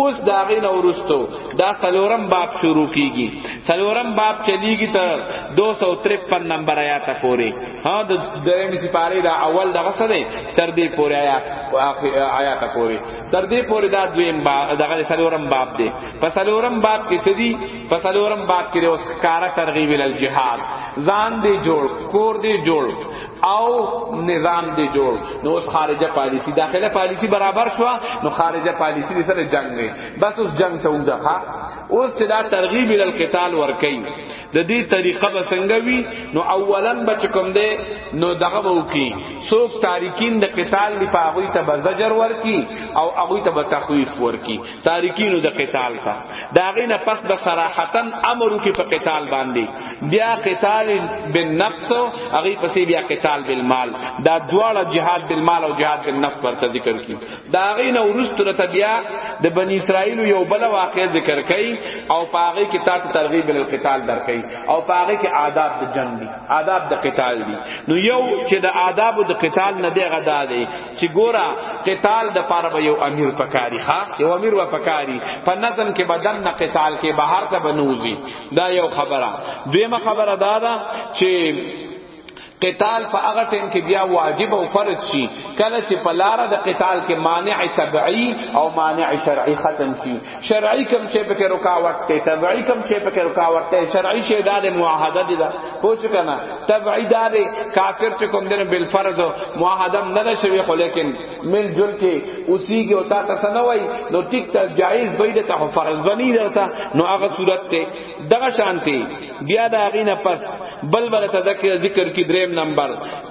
اوس دا غین اورستو دا سلورم باب شروع کیږي سلورم باب چلیږي تر 253 نمبر آیات پورې ها د درېمې سپاره دا اول دا غسنه تر دې پورې آیات آیات پورې تر دې پورې دا دویم باب دغه سلورم باب دی په سلورم باب کې سدي په سلورم باب کې اوس کارا ترغیب ال جهاد ځان دې جوړ کور دې جوړ او نظام دی جوړ نو اوس خارجه پالیسی داخله پالیسی برابر شو نو خارجه پالیسی سره جنگ دی بس اوس جنگ ته وځه اوس چې دا ترغیب ال القتال ور کوي د دې طریقه به څنګه وي نو اولا بچ کوم دی نو دغه وو کی څوک تاریکین د قتال لپاره ته بزجر ور کی او هغه ته تخویف ور کی تاریکینو د قتال تا دا غینه پس به صراحتا امر کی په قتال باندې بیا قتال بالنفس هغه پسې بیا قتال بالمال دا دواړه جهاد بالمال او جهاد بالنفس پر ذکر کی دا غینه ورست ته بیا د بنی اسرائیل یو بل واقع ذکر کئ او پاغه کی تا ترغیب القتال در کئ او پاغه کی آداب د جنگ دی آداب د قتال دی نو یو چې د آداب د قتال نه دی غدا دی چې ګورا قتال د پاره به یو امیر پکاري خاص یو امیر و پکاري په نظم کې بدن نه قتال کې بهر ته بنوزي دا یو خبره دیمه خبره دا ده چې قتال په هغه ټیم کې بیا واجب او فرض شي کله چې په لار د قتال کې مانع تبعی او مانع شرعی ختم شي شرعی کم شی پکې رکاوټ ته تبعی کم شی پکې رکاوټ ته شرعی شی دا د معاهده دي دا پوه شو کنه تبعی دا دی کافر چې کوم دنه بل فرض معاهده نه شوی خو لیکن مل جل کې اسی کې او تا تاسو نه وای نو ټیک ته جایز بيد ته فرض بنی درته نو هغه صورت ته دغه شانتی بیا دا غینه پس بل بل تذکر ذکر کی دریم نمبر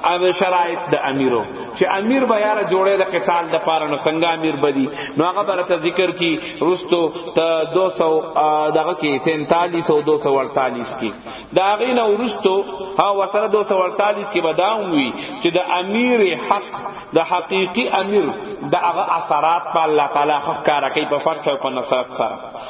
او شرایط د امیرو چې امیر به یاره جوړه د قتال د پاره نو څنګه امیر بدی نو هغه بر تذکر کی رستو ته 200 دغه کی 47 او 248 کی دا غینه ورستو ها وتر 248 کی بداوم وی چې د امیر حق د حقیقی امیر د هغه اثرات په الله تعالی حق کار کوي په فرق او په نصرت سره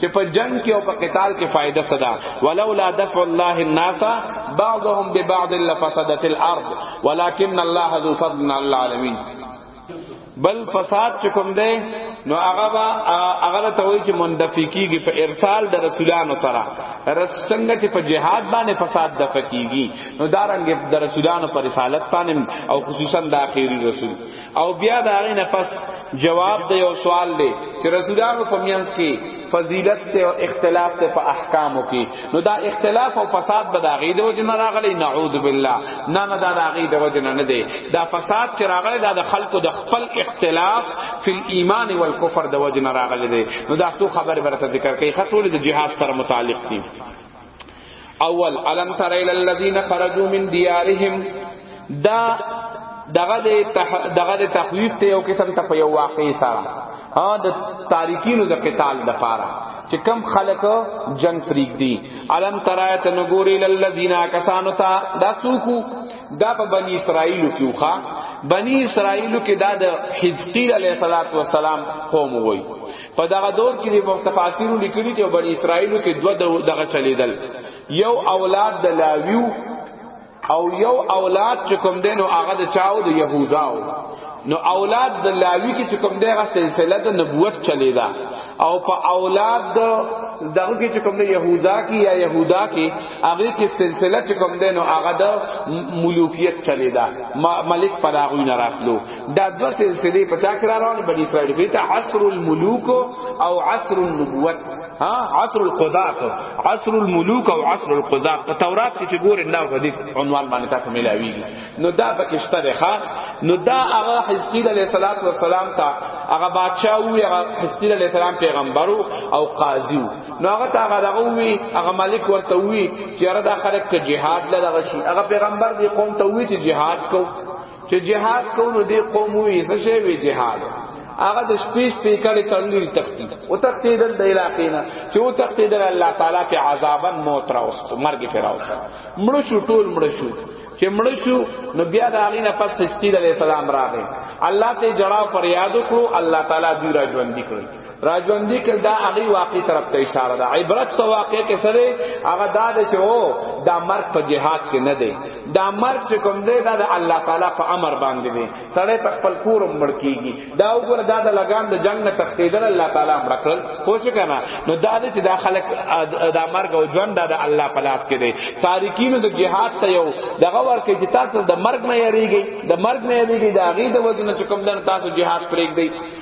چې په جنگ کې او په قتال کې فائدہ صدا ولولا دفع الله الناس بعضهم ببعض لفسدت الارض ولكن الله ذو فضل على العالمين بل فساد چې کوم دی نو هغه با هغه ته وایي چې مندفی کیږي په ارسال د رسولانو سره رس څنګه چې په جهاد باندې فساد د فکیږي نو دارنګ د رسولانو پر رسالت باندې او خصوصا د اخیری رسول او بیا دا غي نفس جواب دی او سوال دی چې رسولانو په میانس کې فضیلت ته او اختلاف ته په احکامو کې نو دا اختلاف او فساد به دا غي د وجه نه راغلی نعوذ بالله نه نه دا دا غي د وجه نه دی دا فساد چې راغلی دا د خلکو د خپل اختلاف فی الايمان والکفر د وجه نه راغلی دی نو دا څو خبر برته ذکر کوي خطول د جهاد سره متعلق دي اول علم تر الى الذين خرجوا من ديارهم دا دغه دغه تخویف ته یو قسم ته په یو واقع سره ها د تاریکینو د قتال د پاره چې کم خلق جنگ فریق دی علم ترایت نګوری للذین کسانو تا دا سوکو دا په بنی اسرائیل کې وخا بنی اسرائیل کې دا د حزقیل علیه الصلاۃ والسلام قوم وای په دغه دور کې د مفتفاسیرو لیکلي چې بنی اسرائیلو کې دوه دغه چلیدل یو اولاد د لاویو او یو اولاد چې کوم دینو هغه د چاو د یهوداو نو اولاد د لاوی کې چې کوم دغه سلسله د نبوت چلیدا او په اولاد د دغه کې چې کوم د یهودا کې یا یهودا کې هغه کې سلسله چې کوم دینو هغه د ملوکیت چلیدا ملک پراغوی نه راتلو دا دو سلسله په چا کرا روان بنی اسرائیل به ته عصر الملوک او عصر النبوت ها عصر القضات عصر الملوک او عصر القضات په تورات کې چې ګور الله غدی عنوان باندې تاسو ملاوی نو دا پکشته ده ها نو دا هغه حزقیل علیه الصلاۃ والسلام ته هغه بادشاہ وی هغه حزقیل علیه السلام پیغمبرو او قاضی نو هغه ته هغه دغه وی هغه مالک ورته وی چې را دا خلک جهاد لږه شي هغه پیغمبر دی قوم ته وی چې جهاد کو چې جهاد کو نو دې قوم وې څه شی وی جهاد هغه د شپې شپې کړي تنویر تختی او تختی د علاقې نه چې او تختی د الله تعالی په عذابا موت راوست مرګ پر راوست مړ شو ټول مړ شو چې مړ شو نو بیا د هغه نه پس خستی د السلام راغی الله ته جړا پر یاد کړو الله تعالی دوی را ژوند کړو راجوندی کړ دا هغه واقعي طرف ته اشاره ده عبرت په واقع کې سره هغه دا ده چې او دا مرګ په جهاد کې نه دی دا مرګ چې کوم دی دا د الله تعالی په امر باندې دی سړی په خپل کور مړ کیږي دا وګوره دا د لګان د جنگ نه تختیدل الله تعالی امر کړل خو څه کنه نو دا د چې دا خلک دا مرګ او ژوند دا د الله په لاس کې دی تاریکینو د جهاد ته یو دغه ورکه چې تاسو د مرګ نه یریږي د مرګ نه یریږي دا غي د وجنه چې کوم دن تاسو جهاد پرېږدي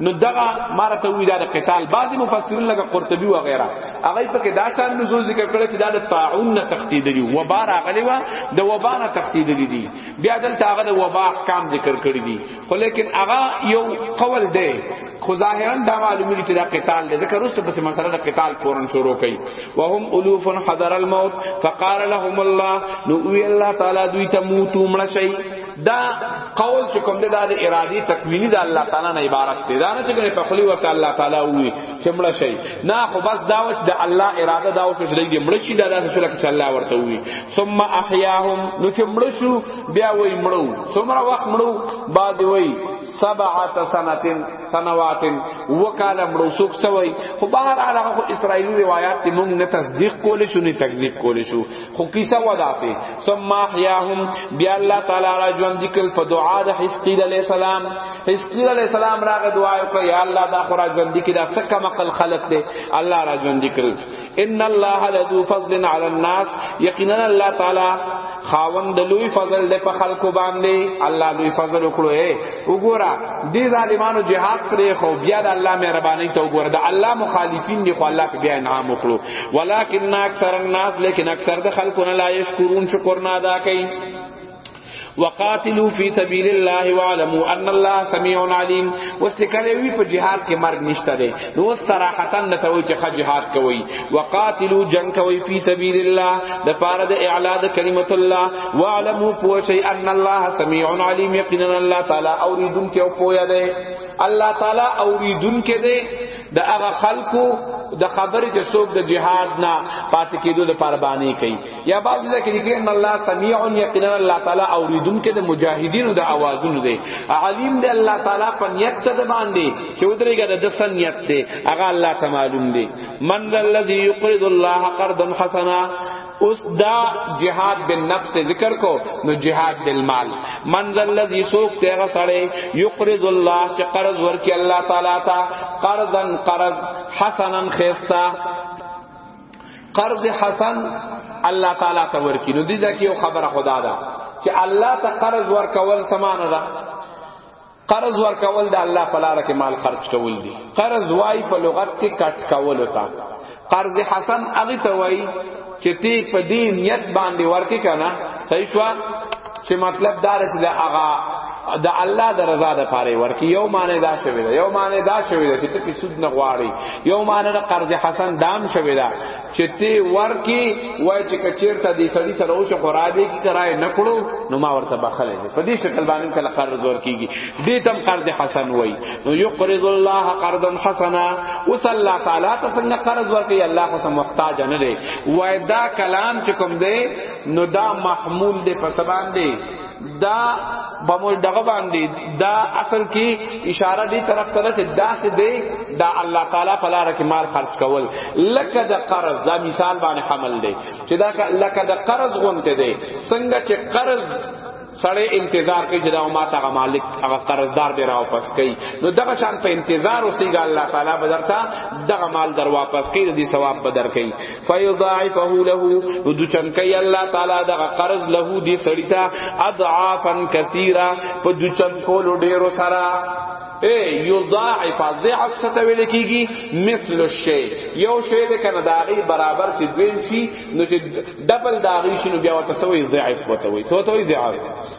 نو دغه مارته وی دا د قتال بعضی مفسرین لکه قرطبی و غیره هغه په کې دا شان نزول ذکر کړی چې دا د طاعون نه تختی دی و بار غلی و د وبا نه تختی دی دی بیا دلته هغه د وبا احکام ذکر کړی دی خو لیکن هغه یو قول دی خو ظاهرا دا معلومی چې دا قتال دی ذکر است په مسله د قتال فورن شروع کړي وهم الوف حضر الموت فقال لهم الله نو وی الله تعالی دوی ته موت مړ شي دا قول چې کوم دی دا د ارادي تکوینی د الله تعالی نه عبارت دی دا نه چې کنه په خلی ورته الله تعالی وی چې مړ شي نه خو بس دا و چې د الله اراده دا و چې لګي مړ شي دا داسې شله چې الله ورته وی ثم احیاهم نو چې مړ شو بیا وی مړو څومره وخت مړو بعد وی سبعه سنتين سنوات وکاله مړو څوک څوی خو بهر علاوه اسرائیلی روایت موږ نه تصدیق کول شو نه تکذیب کول شو خو کیسه ودا په ثم احیاهم بیا الله تعالی را ژوند ذکر په دعا د حزقیل علی السلام حزقیل علی السلام راغه دعا وکړه یا الله دا خو را ژوند ذکر دا سکه مقل خلق دی الله را ژوند ذکر ان الله لذو فضل علی الناس یقینا الله تعالی خاوند د لوی فضل د په خلکو باندې الله لوی فضل وکړو اے وګورا دې ظالمانو جهاد کړې خو بیا د الله مهرباني ته وګوره د الله مخالفین دی خو الله په بیا انعام وکړو ولكن اکثر الناس لیکن اکثر د خلقنا لا یشکرون شکر نه ادا کوي وقاتلوا في سبيل الله واعلموا ان الله سميع عليم واستکله وی په جهاد کې مرګ نشته دی نو صراحتا نه ته وی چې خ جهاد کوي وقاتلوا جنگ کوي في سبيل الله د پاره د اعلا د کلمت الله واعلموا پوشي ان الله سميع عليم یقینا الله تعالی اوریدونکو پویا دی الله تعالی اوریدونکو دی د هغه خلکو د خبرې چې څوک د جهاد نه پاتې کېدو لپاره باندې کوي یا بعض ځکه کې لیکي ان الله سميع یقینا الله تعالی اوریدونکو د مجاهدینو د اوازونو دی علیم دی الله تعالی په نیت ته باندې چې ودرېګه د دسن نیت دی هغه الله تعالی معلوم دی من الذي يقرض الله قرضا حسنا اوس دا جهاد بالنفس ذکر کو نو جهاد بالمال منزل الذي سوق تیغه سره یقرض الله چې قرض ورکی الله تعالی تا قرضا قرض حسنا خيستا قرض حسن الله تعالی ته ورکی نو دې ځکه یو خبره خدا دا چې الله ته قرض ورکول سمانه ده قرض ورکول د الله په لار کې مال خرج کول دي قرض وای په لغت کې کټ کول تا قرض حسن هغه ته وای چې تی په دې نیت باندې ورکې کنه صحیح شو چې مطلب دار چې د اغا د الله د رضا د پاره ورکی یو معنی دا شوی دا یو معنی دا شوی دا چې ته سود نه غواړي یو معنی د قرض حسن دام شوی دا چې تی ورکی وای چې کچیرته دې سړی سره او شو خرابې کی کرای نکړو نو ما ورته بخله دې په دې شکل باندې کله قرض ورکیږي دې تم قرض حسن وای نو یقرض الله قرضا حسنا وصلی الله تعالی ته څنګه قرض ورکی الله خو سم محتاج نه دی وای دا کلام چې کوم دی نو دا محمول دې په سبان دی دا به مو دغه باندې دا اصل کې اشاره دی طرف ته چې دا څه دی دا الله تعالی په لار کې مال خرج کول لکه د قرض دا مثال باندې حمل دی چې دا لکه د قرض غونته دی څنګه چې قرض سړی انتظار کوي چې دا ما ته مالک هغه قرضدار دی را واپس کوي نو دغه شان په انتظار اوسېږي الله تعالی بدرتا دغه مال در واپس کوي د دې ثواب بدر کوي فیضاعفه له نو د چنکای الله تعالی دغه قرض له دې سړی ته اضعافا کثیره په د چنکولو ډیرو سره اے یضاعف ضعف څه ویل کیږي مثل الشی یو شی د کنه داغي برابر چې دویم شي نو چې ډبل داغي شنو بیا ورته سوې ضعف وته وي سوته وي ضعف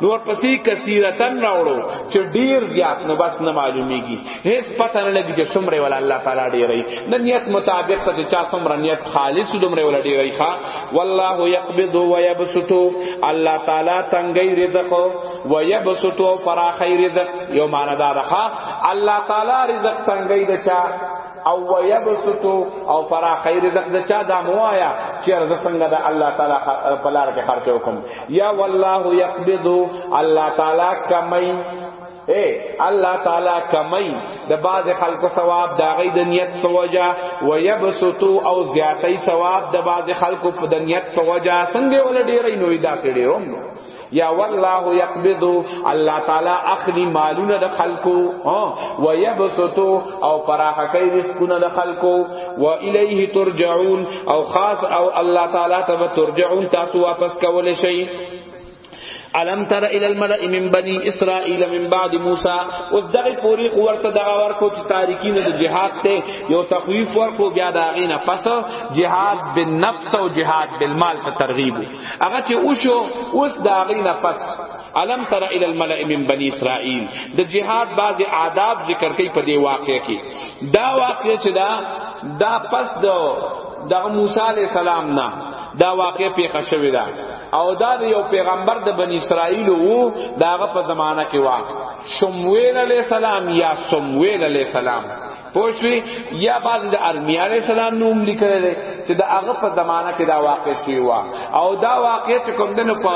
نور پسې کثیرتن راوړو چې ډیر زیات نو بس نه معلومیږي هیڅ پته نه لګي چې څومره ول الله تعالی ډیرې نه نیت مطابق ته چا څومره نیت خالص دومره ول ډیرې ښا والله یقبض و یبسط الله تعالی تنګي رزق و یبسط فراخي رزق یو معنا دا ده الله تعالی رزق تنګي دچا او ويبسطو او فرا خیر رزق د چا دا موایا چې رزق څنګه د الله تعالی په لار کې خرچ وکم یا والله یقبض الله تعالی کمی اے الله تعالی کمی د بعض خلق ثواب دا غي د نیت په وجا و یبسطو او زیاتی ثواب د بعض خلق په د نیت په وجا څنګه ول ډیرې نوې دا کړې هم یا والله یقبض الله تعالی اخلی مالونه د خلقو و یبسط او فراخ کوي رزقونه د خلقو و الیه ترجعون او خاص او الله تعالی ته ترجعون تاسو واپس کول شي الم تر ال الملئ من بني اسرائيل من بعد موسى او دغه پوری قوت دغه ورکو چې تاریکی نه جهاد ته یو تخویف ورکو بیا دا غینه پس جهاد بالنفس او جهاد بالمال ته ترغیب هغه چې اوشو اوس دا غي نفس علم تر ال الملئ من بني اسرائيل د جهاد بعض آداب ذکر کوي په دې واقعې کې دا واقعې چې دا دا پس د د موسی عليه السلام نه دا واقعې پیښه شوې ده او دا یو پیغمبر د بنی اسرائیل وو داغه په زمانہ کې وا شمویل علیہ السلام یا سمویل علیہ السلام پوښوي یا بعض د ارمی علی السلام نوم لیکل دي چې دا هغه په زمانہ کې دا واقع شوی و او دا واقع چې کوم دنه په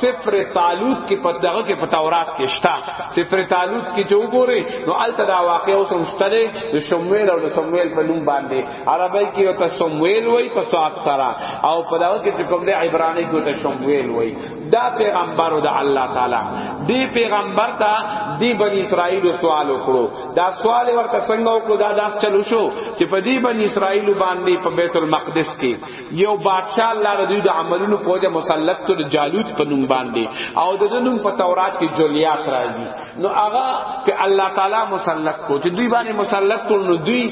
صفر تعالوت کې په دغه کې په تورات کې شته صفر تعالوت کې چې وګوري نو الته دا واقع اوس هم شته دی د شمویل او د سمویل په نوم باندې عربی کې او ته سمویل وای په سواد سره او په دغه کې چې کوم دی عبرانی کې ته شمویل وای دا پیغمبر او د الله تعالی دی پیغمبر ته دی بنی اسرائیل سوال وکړو دا سوال ورته څنګه وکړو دا داس چلو شو چې په دې بن اسرائیل باندې په بیت المقدس کې یو بادشاہ الله رضی د عملونو په وجه مسلط کړ جالوت په نوم باندې او د نوم په تورات کې جولیات راځي نو هغه په الله تعالی مسلط کو چې دوی باندې مسلط کړ نو دوی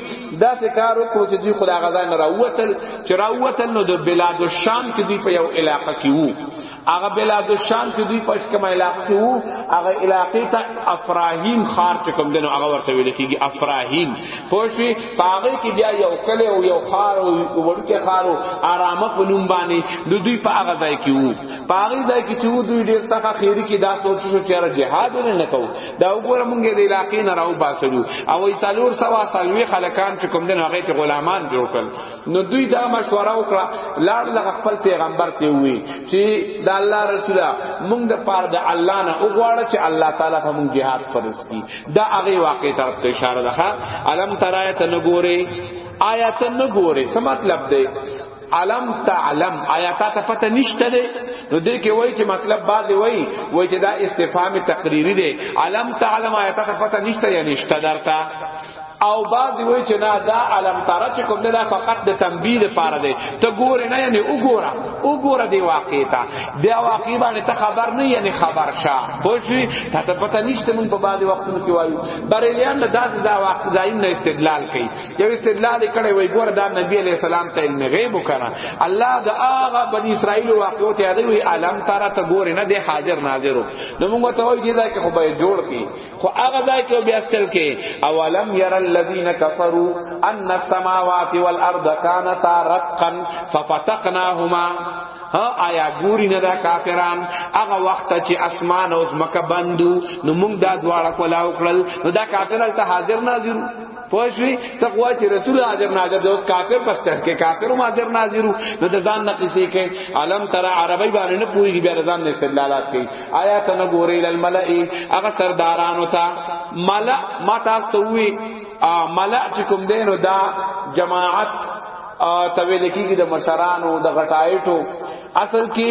دا څه کار وکړو چې دوی خدای غزا نه راوتل چې راوتل نو د بلاد الشام کې دوی په یو علاقې کې وو هغه بلاد الشام چې دوی پښ کوم علاقې کې وو هغه علاقې ته افراهیم خار چې کوم دنو هغه ورته ویل کېږي افراهیم پوښي پاغه کې بیا یو کله او یو خار او ورکه خار او آرامه په نوم باندې د دوی په هغه ځای کې وو پاغه ځای کې چې دوی ډیر څخه خیری کې دا سوچ شو چې را جهاد نه کو دا وګوره مونږ د علاقې نه راو باسلو او ایسالور سوا سالوي خلکان چې کوم دنو هغه ته غلامان جوړ کړ نو دوی دا مشوره وکړه لاړ لغه خپل پیغمبر ته وی چې دا الله رسوله مونږ د پار د الله نه وګواړه چې الله تعالی په مونږ jihad فرض کی دا هغه واقع طرف ته اشاره ده علم ترای ته نګوري آیا ته نګوري څه مطلب دی علم تعلم آیا تا ته پته نشته دی نو دې کې وای چې مطلب بعد وای وای چې دا استفهام تقریری دی علم تعلم آیا تا ته پته نشته یا نشته درته او بعد وی چې نه دا علم تر چې کوم دا فقط د تنبیه لپاره دی ته ګور نه یعنی وګوره وګوره دی واقع ته دی واقع باندې ته خبر نه یعنی خبر شه خوشی ته ته پته نشته مون په بعد وختونو کې وایو بریلیان د داس دا واقع دایم نه استدلال کوي یو استدلال کړي وای ګور دا نبی علی السلام ته علم غیب وکړه الله دا هغه بنی اسرائیل واقع ته دی وی علم تر ته ګور نه دی حاضر ناظر نو موږ ته وایي دا کې خو به جوړ کی خو هغه ځای کې بیا سل کې اولم ير الذين كفروا ان السماوات والارض كانتا رتقا ففتقناهما ها آیا ګوري نه دا کافران هغه وخت چې اسمان او زمکه بندو نو موږ دا دواړه کولاو کړل نو دا کافران ته حاضر ناظر پوښوي تقوا چې رسول حاضر ناظر دوس کافر پس چر کې کافر ما حاضر ناظرو نو د ځان نه قصې کې علم تر عربی باندې نه پوری بیا ځان نه استدلالات کوي آیا ته نه ګورې لل ملئی هغه سردارانو ته ملأ ما تاسو ته وی ملأ چې کوم دینو دا جماعت تویل کیږي د مشرانو د غټایټو اصل کې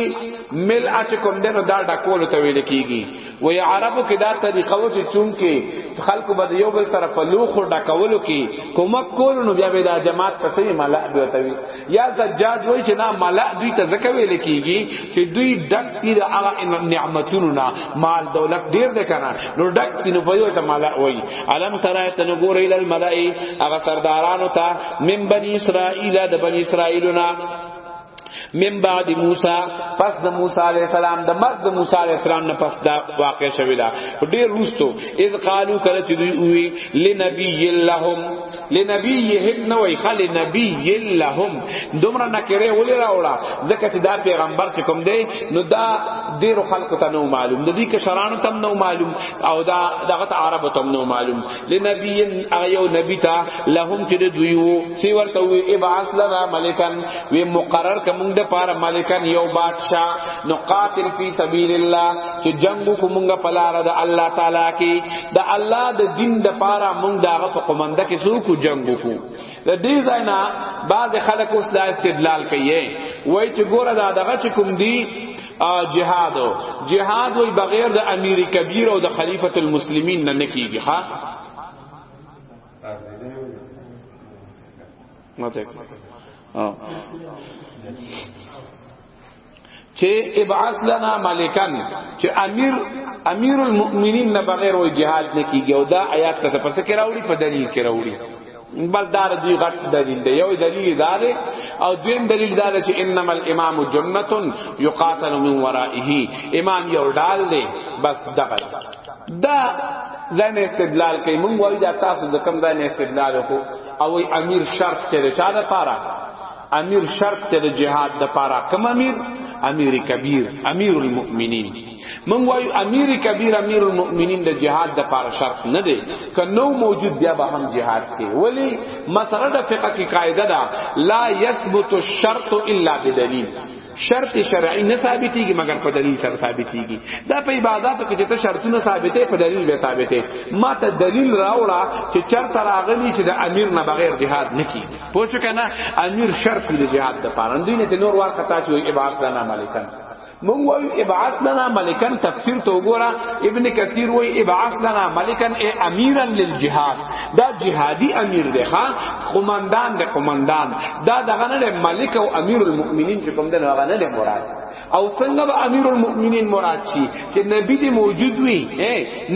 مل اچ کوم دنو دا ډکول تویل کیږي وی عربو کې دا طریقه و چې چون کې خلکو بد یو بل سره په لوخ او ډکولو کې کومک کول نو بیا به دا جماعت پسې ملأ به وتوي یا زجاج وای چې نه ملأ دوی ته زکه ویل کیږي چې دوی ډک پیر هغه نعمتونو نه مال دولت ډیر ده کنه نو ډک پیر په یو ته ملأ وای علم ترای ته نو ګور ال ملأ هغه سردارانو ته من بنی اسرائیل د بنی اسرائیلنا من بعد موسی پس د موسی علی السلام د مرګ د موسی علی السلام نه پس دا واقع شوی دا ډیر روستو اذ قالو کله چې دوی وی لنبی لهم لنبیهم نو خل نبی لهم دومره نکره ولی راوړه ځکه چې دا پیغمبر چې کوم دی نو دا ډیر خلکو ته نو معلوم د دې کې شرانو تم نو معلوم او دا دغه عربو تم نو معلوم لنبی ایو نبی تا لهم چې دوی وو سی ورته وی ابعث لنا ملکان وی مقرر کوم د پار ملکان یو بادشاہ نو قاتل فی سبیل الله چې جنگ کومګه پلار د الله تعالی کې د الله د دین د پاره مونږ دغه په قومنده کې سو کو جنگ کو د دې ځای نه بعض خلک اوس دا استدلال کوي وای چې ګوره دا دغه چې کوم دی جهاد جهاد وی بغیر د امیر کبیر او د خلیفۃ المسلمین نه نکیږي ها ماته چې ابعث لنا ملکان چې امیر امیر المؤمنین نه بغیر وی جهاد نکیږي او دا آیات ته پس کې راوړي په دلیل کې راوړي بل دار دی غټ دلیل دی یو دلیل دار او دویم دلیل دار چې انما الامام جنته یقاتل من ورائه امام یو ډال دی بس دغه دا ځنه استدلال کوي مونږ وایو دا تاسو د کم ځای استدلال وکړو او امیر شرط ته چا ده پاره امیر شرط ته د جهاد د پاره کم امیر امیر کبیر امیر المؤمنین من وایو امیر کبیر امیر المؤمنین د جهاد د پاره شرط نه دی که نو موجود بیا به هم جهاد کې ولی مسله د فقہ کی قاعده ده لا یثبت الشرط الا بدلیل شرط شرعی نه ثابتېږي مګر په دلیل سره ثابتېږي دا په عبادت کې چې ته شرطونه ثابتې په دلیل به ثابتې ما ته دلیل راوړه چې چرته راغلی چې د امیر نه بغیر جهاد نه کی پوه شو کنه امیر شرط دی جهاد د پاره دوی نه نور ور خطا چې عبادت نه مالکان مونږ وایو ابعث لنا ملکن تفسیر ته وګوره ابن کثیر وای ابعث لنا ملکن ای امیرا للجهاد دا جهادی امیر دی ښا قومندان دی قومندان دا دغه نه ملک او امیر المؤمنین چې کوم دی هغه نه مراد او څنګه به امیر المؤمنین مراد شي چې نبی دی موجود وي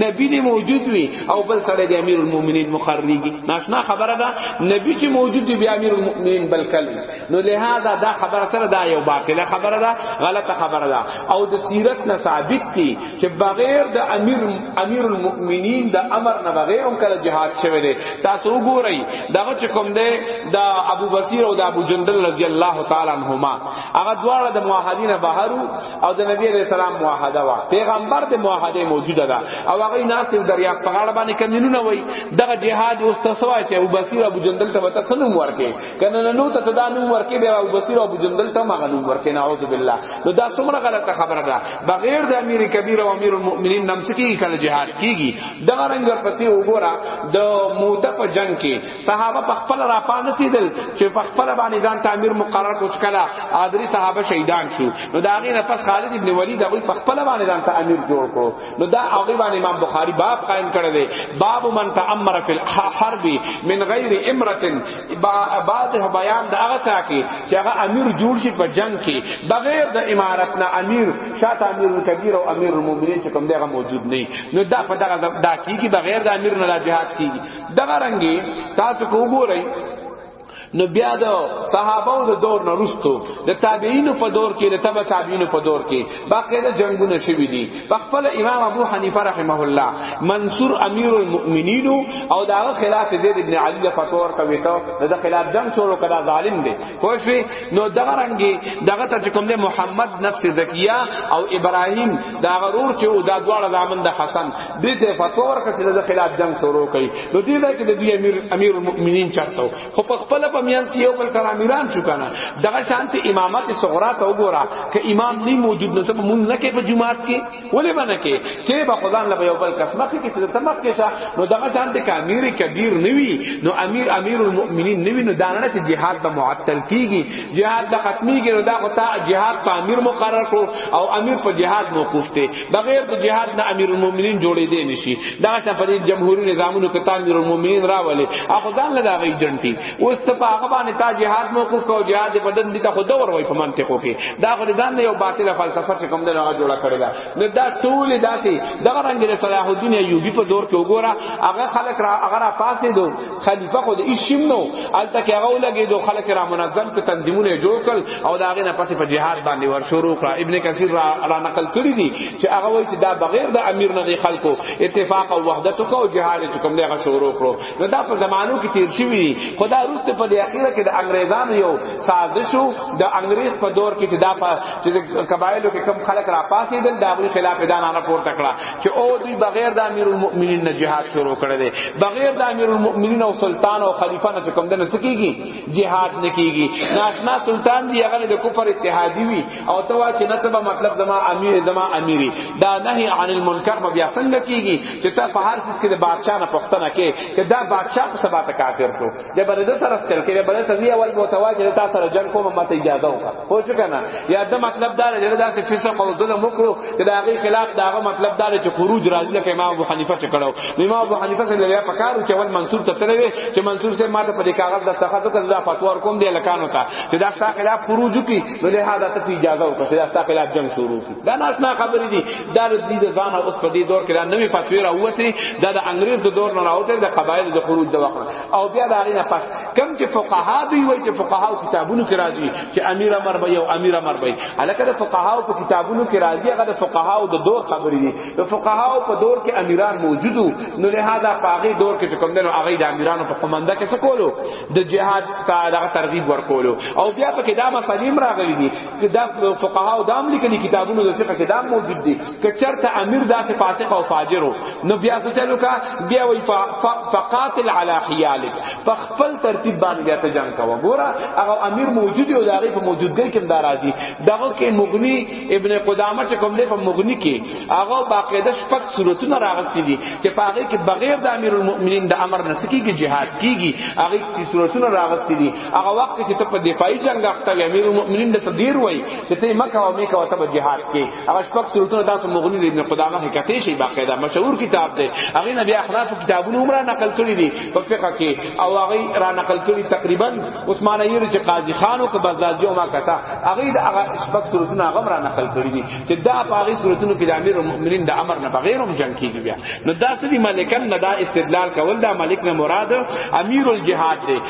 نبی دی موجود وي او بل سره دی امیر المؤمنین مقرریږي ناشنا خبره ده نبی چې موجود دی بیا امیر المؤمنین بل کلمه نو لہذا دا خبر سره دا یو باطله خبره ده غلطه خبره ده او د سیرت نه ثابت دي چې بغیر د امیر امیر المؤمنین د امر نه بغیر هم کله جهاد شوی دی تاسو وګورئ دا چې کوم دی دا ابو بصیر او دا ابو جندل رضی الله تعالی عنهما هغه دواړه د موحدین بهرو او د نبی علیہ السلام موحده وا پیغمبر د موحده موجوده ده او هغه ناس د دریا په غاړه باندې کمینونه وای دغه جهاد اوس تاسو وای چې ابو بصیر ابو جندل ته وتسلم ورکړي کنه نو ته ته دا نوم ورکې بیا او بصیر او جندل ته ما نوم ورکې نعوذ بالله نو دا څومره غلطه خبره ده بغیر د امیر کبیر او امیر المؤمنین نم سکی کله جهاد کیږي دا رنګ ورپسې وګوره د موته په جنگ کې صحابه په خپل را پانه سیدل چې په خپل باندې ځان ته امیر مقرر کوچ کلا ادری صحابه شهیدان شو نو دا غي نه پس خالد ابن ولید هغه په خپل باندې ځان ته امیر جوړ کړو نو دا هغه باندې امام بخاری باب قائم کړی دی باب من تامر فی الحرب من غیر امرته بعد بیان دا هغه چا کې چې هغه امیر جوړ شي په جنگ کې بغیر د امارت نه امیر شاته امیر کبیر او امیر المؤمنین چې کوم دغه موجود نه نو دا په دغه دا کې کې بغیر د امیر نه لا جهاد کیږي دغه رنګي تاسو کو وګورئ نو بیا د صحابه او د دور نه رستو د تابعین په دور کې د تبع تابعین په دور کې باقاعده جنگونه شوی دي په خپل امام ابو حنیفه رحمه الله منصور امیر المؤمنین او دا خلاف زید ابن علی د فتور کوي ته د خلاف جنگ شروع کړه ظالم دی خوشوي نو دغه رنګي دغه ته کوم دی محمد نفس زکیه او ابراهیم دا غرور چې او دا دواړه زامن د حسن دې ته فتور کړه چې د خلاف جنگ شروع کړي نو دې دا کې د امیر امیر المؤمنین چرته خو په خپل په میانس کې یو بل کرا میران شو کنه دغه شانت امامت صغرا ته وګوره ک امام نه موجود نو ته مونږ نه کې په جمعات کې ولې باندې کې چې به خدان له یو بل کس مخ کې چې ته مخ کې شه نو دغه شانت ک امیر کبیر نوي نو امیر امیر المؤمنین نوي نو دانه چې جهاد به معطل کیږي جهاد د ختميږي نو دا خو تا جهاد په امیر مقرر کړو او امیر په جهاد موقوف دی بغیر د جهاد نه امیر المؤمنین جوړې دی نشي دا شپری جمهوریت نظامونو کې تا امیر المؤمنین راولې اخو ځان له دا غي جنټي اوس ته په هغه باندې تا جهاد موقف کو جهاد په دند ته خود ور وای په منطقو کې دا خو ځان یو باطل فلسفه چې کوم دغه جوړه کړی دا نو دا ټول داسې دغه رنگ صلاح الدین ایوبی په دور کې وګوره هغه خلک را هغه را پاسې دو خلیفہ خو د ایشیم نو الته کې هغه لګي دو خلک را منظم ک تنظیمونه جوړ کړ او دا غینه پسې په جهاد باندې ور شروع کړ ابن کثیر را, را نقل کړی دي چې هغه وایي چې دا بغیر د امیر نه خلکو اتفاق او وحدت کو جهاد چې کوم دغه شروع کړو نو دا په زمانو کې تیر شوی خدا روز په دې اخیره کې د انګریزانو یو سازش د انګریز په دور کې چې دا چې قبایلو کې کم خلک را پاسې دل دا غوي خلاف دانانه پورته کړه چې او دوی بغیر د امیر المؤمنین نه جهاد شروع کړی دی بغیر د امیر المؤمنین او سلطان او خلیفہ نه کوم دنه سکیږي جهاد نه کیږي ناشنا سلطان دی هغه د کفر اتحادی وی او ته وا چې نسبه مطلب زما امیر زما امیری دا نهی عن المنکر به بیا څنګه کیږي چې ته په هر څه کې د بادشاہ نه پښتنه کې چې دا بادشاہ په سبا ته کافر کو د بلد سره چل کې بلد تزي اول متواجد تا سره جنگ کوم ماته اجازه وکا خو شو کنه یا د مطلب دار چې دا چې فسق او ظلم وکړو چې دا غي خلاف دا غو مطلب دار چې خروج راځي لکه امام ابو حنیفه چې کړو امام ابو حنیفه سره لري پکارو چې ول منصور ته تلوي چې منصور سره ماته په دې کاغذ د تخته کړه دا فتوا ور کوم دی لکانو ته چې دا ستا خلاف خروج کی نو له هغه ته اجازه وکړه چې دا ستا خلاف جنگ شروع کی دا ناشنا خبرې دي دا د دې ځان اوس په دې دور کې دا نوې فتوی راوته دا د انګريز د دور نه راوته د قبایل د خروج د وخت او بیا دا غینه پس کم چې فقها دی وایي چې فقها کتابونو کې راځي چې امیر امر به یو امیر امر به الکه د فقها په کتابونو کې راځي هغه د فقها د دور خبرې دي د فقها په دور کې امیران موجودو نو لهدا پاغي دور کې کوم دنو هغه د امیرانو په قومنده کې څه کولو د جهاد ته ترغیب ورکولو او بیا په کې دا مسلې راغلي دي دا فقها او دام لیکلي کتابونو د فقه کې دا موجود دي که چرته امیر داسې فاسق او فاجر وو نو بیا څه چلو کا بیا وی فقاتل علی خیالک په خپل ترتیب باندې بیا ته جنگ کاوه ګوره هغه امیر موجود دی او دا غي په موجودګۍ کې ناراضي دغه کې مغنی ابن قدامه چې کوم دی په مغنی کې هغه باقاعده شپږ صورتونه راغلي دي چې په هغه کې بغیر د امیر المؤمنین د امر نسکی کې جهاد کیږي هغه کې صورتونه راغلي دي هغه وخت کې ته په دفاعي جنگ اخته وي امیر المؤمنین د تدیر وای چې ته مکه او میکه او ته په جهاد کې هغه شپږ سورتونه تاسو مغنی ابن قدامه کې کته شي باقاعده مشهور کتاب دی هغه نبی اخلاق کتابونه عمره نقل کړی دي په فقہ کې او هغه را نقل کړی تقریبا عثمان ایری چې قاضی خان او بغداد یو ما کته هغه د هغه شپږ سورتونه هغه را نقل کړی دي چې دا په هغه سورتونو کې د امیر المؤمنین د امر نه بغیر هم جنگ کیږي بیا نو دا سړي ملکن نه دا استدلال کول دا ملک نه مراد امیر الجهاد دی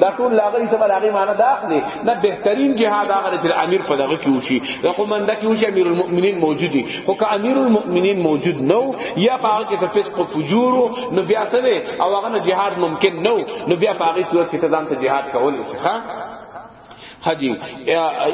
دا ټول لاغلی ته لاغی معنی دا اخلي نه بهترین جهاد هغه چې امیر په دغه کې وشي د قومنده کې وشي امیر المؤمنین موجودي خو که امیر المؤمنین موجود نو یا په هغه کې ته فسق او فجور نو بیا سره او هغه جهاد ممکن نو نو بیا په هغه صورت کې ته ځان ته جهاد کول شي ها خجی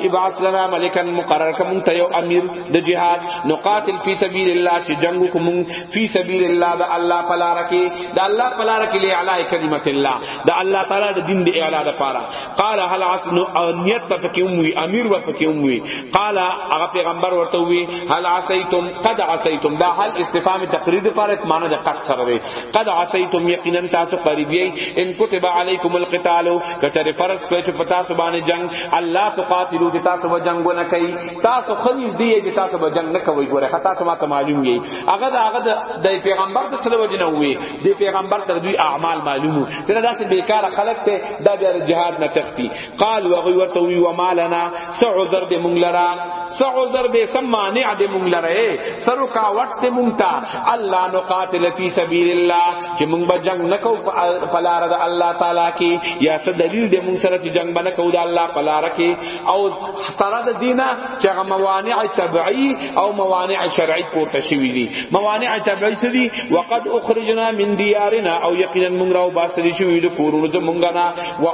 ابعث لنا ملکا مقرر کوم ته یو امیر د جهاد نقاتل فی سبیل الله چې جنگ کوم فی سبیل الله د الله پلا رکی د الله پلا رکی لی علی کلمت الله د الله تعالی د دین د اعلی د پاره قال هل عتن نیت تفکیوم وی امیر و فکیوم وی قال هغه پیغمبر ورته وی هل عسیتم قد عسیتم دا هل استفهام تقریر پر معنی د قد سره وی قد عصيتم یقینا تاسو قریب یی ان كتب عليكم القتال کچره فرض کړی چې پتا سو باندې جنگ الله تقاتلو چې تاسو به جنگ نه کوي تاسو خلیز دی چې تاسو به جنگ نه کوي ګوره خطا سو ماته معلوم یی هغه دا هغه د پیغمبر ته څلو وجنه وی د پیغمبر تر دوی اعمال معلومو چې دا څه بیکاره خلق ته دا د جهاد نه تختی قال وغي ورته وی ومالنا سعذر دې مونږ لرا سعذر دې سمانع دې مونږ لرا سر کا وټ دې مونږ تا الله نو قاتل فی سبیل الله چې مونږ به جنگ نکو پلار د الله تعالی کې یا څه دلیل دې مونږ سره چې جنگ بنه کو د الله پلار کې او سره د دینه چې هغه موانع طبعی او موانع شرعی پورته شوی دي موانع طبعی څه دي وقد اخرجنا من دیارنا او یقینا مونږ راو باسل شوی د کورونو ته مونږ نه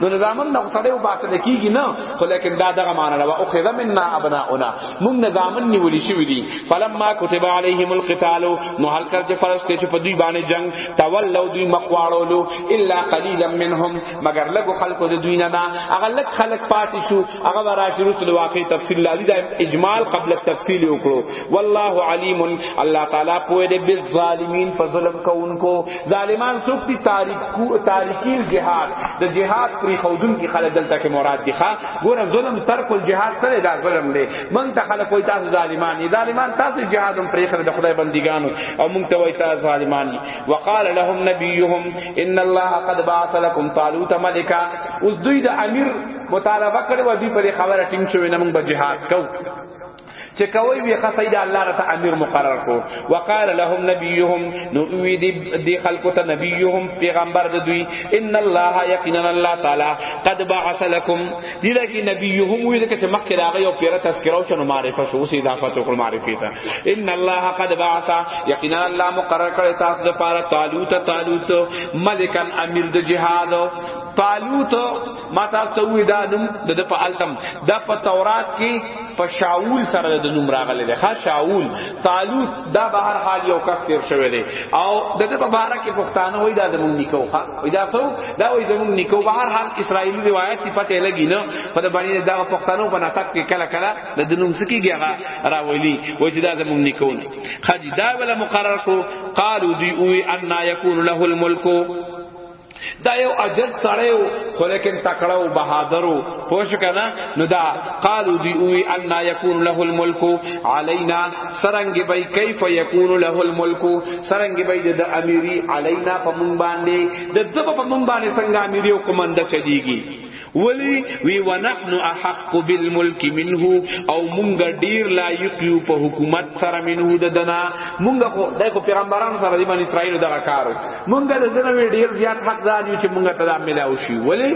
نو دا من نه سړی او باطل کیږي نه خو لیکن دا دغه معنا نه او خذ منا ابناؤنا موږ نه ځامن نیولې شوې دي فلما كتب عليهم القتال نو هل کړ چې فرض کې چې په دوی باندې جنگ تولوا دوی مقواړولو الا قليلا منهم مگر لګو خلق د دوی نه نه هغه لګ خلق پاتې شو هغه راځي رسول واقع تفصیل لازم اجمال قبل التفصیل وکړو والله علیم الله تعالی پوهه دې بالظالمین په ظلم کوونکو ظالمان څوک دي تاریخ تاریخی جهاد د جهاد پری خودن کی خلک دلته کې مراد دي ښا ګور ظلم ترک الجهاد سره دا ظلم دی مونږ ته خلک وای تاسو ظالمان دي ظالمان تاسو جهاد هم پری خره د خدای بندګانو او مونږ ته وای تاسو ظالمان دي وقال لهم نبيهم ان الله قد بعث لكم طالوت ملکا اوس دوی د امیر مطالبه کړو دوی په خبره ټینګ شوی نه مونږ به جهاد کوو چې کوي وی خفای د الله رته امیر مقرر کو وقال لهم نبيهم نو وی دی خلقو ته نبيهم پیغمبر د دوی ان الله یقینا الله تعالی قد بعث لكم دی لکه نبيهم وی لکه چې مخکې راغی او پیره تذکرہ او شنو معرفه شو اوس اضافه تو کول معرفه ته ان الله قد بعث یقینا الله مقرر کړی تاسو لپاره طالوت طالوت ملکن امیر د جهاد طالوت ما تاسو ته وی دا نوم د په التم د په تورات کې په شاول سره د نوم راغلی دی ښا شاول طالوت دا به هر حال یو کس تیر شوی دی او د په باره کې پښتانه وای دا زمون نکو ښا وای دا سو دا وای زمون نکو به هر حال اسرایلی روایت په پته لګی نه په د باندې دا پښتانو په ناتک کې کله کله د نوم سکی ګیغه راولی وای چې دا زمون نکو نه خدای دا ولا مقرر کو قالو دی او ان یکون له الملک دا یو اجد سړی و خو لیکن تکړه او بهادر و پوه شو کنه نو دا قالو دی اوی ان یکون له الملک علینا سرنګ بی کیف یکون له الملک سرنګ بی د امیری علینا په مونږ باندې د دغه په مونږ باندې څنګه امیری او کومنده چدیږي ولی وی ونحن احق بالملک منه او مونږ ډیر لایق یو په حکومت سره منه ددنا مونږ خو دغه پیغمبران سره د بنی اسرائیل دغه کارو مونږ د دنه ډیر زیات حق دار یو چې مونږ ته دا ملاو شي ولی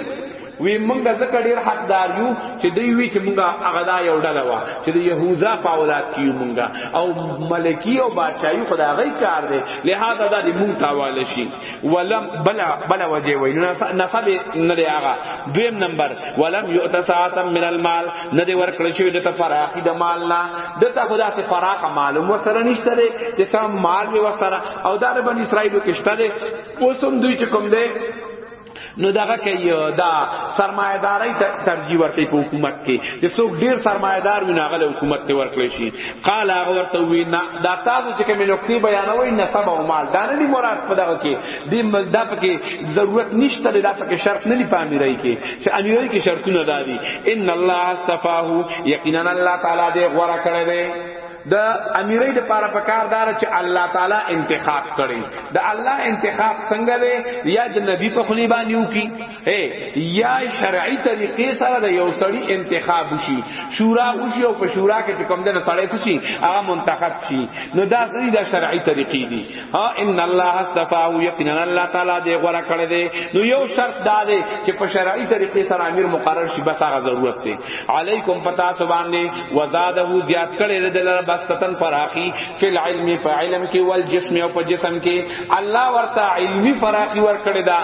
وی مونږ ځکه ډیر حقدار یو چې دوی وی چې مونږه هغه دا یو ډله وا چې د یهوذا په اولاد کې یو مونږه او ملکی او بادشاہي خدای غي کار دی لہذا دا دې مونږ تاواله شي ولم بلا بلا وجه وی نصب نه دی هغه دویم نمبر ولم یؤت ساعتا من المال نه دی ورکړل شوی د فراخی د مال نه د ته خدا سے فراخ مال مو سره نشته دی چې سم مال می وسره او دا بن اسرائیل کې شته دی اوسم دوی چې کوم دی نو دغه کوي دا سرمایداري ترجیح ورکړي په حکومت کې چې څوک ډیر سرمایدار وي ناغله حکومت ته ورکړي شي قال هغه ورته وی نه دا تاسو چې کوم نقطې بیانوي نسب او مال دا نه دی مراد په دغه کې د ملدا پکې ضرورت نشته د دغه کې شرط نه لپامي راي کې چې امیر کې شرطونه دادي ان الله استفاه یقینا الله تعالی دې غوړه کړې د امیرې د پاره پکار دار چې الله تعالی انتخاب کړي د الله انتخاب څنګه دی یا د نبی په خلی باندې وکي یا شرعي طریقې سره د یو سړی انتخاب وشي شورا وشي او په شورا کې کوم د سړی وشي هغه منتخب شي نو دا سړي د شرعي طریقې دي ها ان الله استفاو یقینا الله تعالی دې غوړه کړې دې نو یو شرط دا دی چې په شرعي طریقې سره امیر مقرر شي بس هغه ضرورت دی علیکم پتا سو باندې وزاده زیات کړې دې دلر بس تن فراخي فی العلم په علم کې ول جسم او په جسم کې الله ورته علمی فراخي ور کړې دا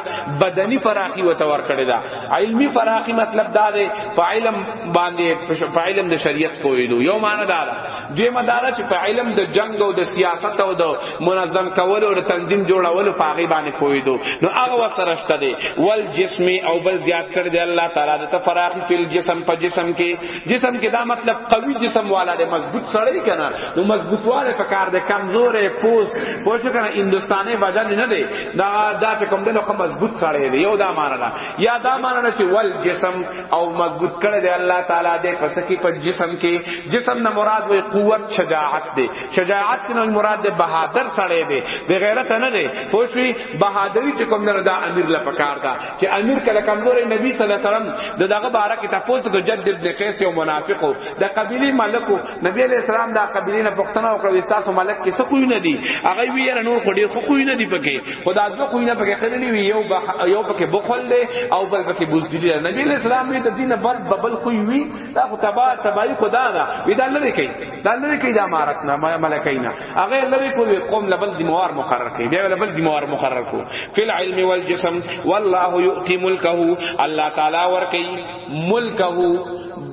بدنی فراخي وته ور کړې دا علمی فراخي مطلب دا دی په علم باندې په علم د شریعت کویلو یو معنی دا ده دوی مدار چې په علم د جنگ او د سیاست او د منظم کول او د تنظیم جوړولو په هغه باندې پویدو نو هغه وسره شته دی ول جسم او بل زیات کړ دی الله تعالی د تفراخ فل جسم په جسم کې جسم کې دا مطلب قوي جسم والا دی مضبوط سړی کنه نو مضبوط واله په کار دی کمزور پوس پوه شو کنه هندستاني بدن نه دی دا دا چې کوم دی نو مضبوط سړی دی یو دا معنی دا یا دا معنی چې ول جسم او مضبوط کړی دی الله تعالی دې پس کې په جسم کې جسم نه مراد وي قوت شجاعت دی شجاعت نه مراد دی بهادر سره دی د غیرت نه دی پوښوي بهادری چې کوم نه دا امیر لا پکار دا چې امیر کله کمزورې نبی صلی الله علیه وسلم دغه بارک تاسو د جد ابن قیس یو منافقو د قبیله ملکو نبی علیہ السلام دا قبیله نه پښتنه او کړو تاسو ملک کې څه کوی نه دی هغه ویره نور خو ډیر خو کوی نه دی پکې خدا دو کوی نه پکې خللی وی یو بخ یو پکې بخل دی او بل پکې بوزدلی نبی علیہ السلام وی د دینه بل ببل کوی وی دا خو تبا تبای خدا دا وی دا لری کوي دا لری کوي دا امارت نه ما ملکینا هغه لری کوی قوم لبل ذمہوار مقرر کوي بیا لبل ذمہوار مقرر کو فی العلم والجسم والله یؤتی ملکه الله تعالی ور کوي ملکه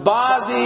بعضی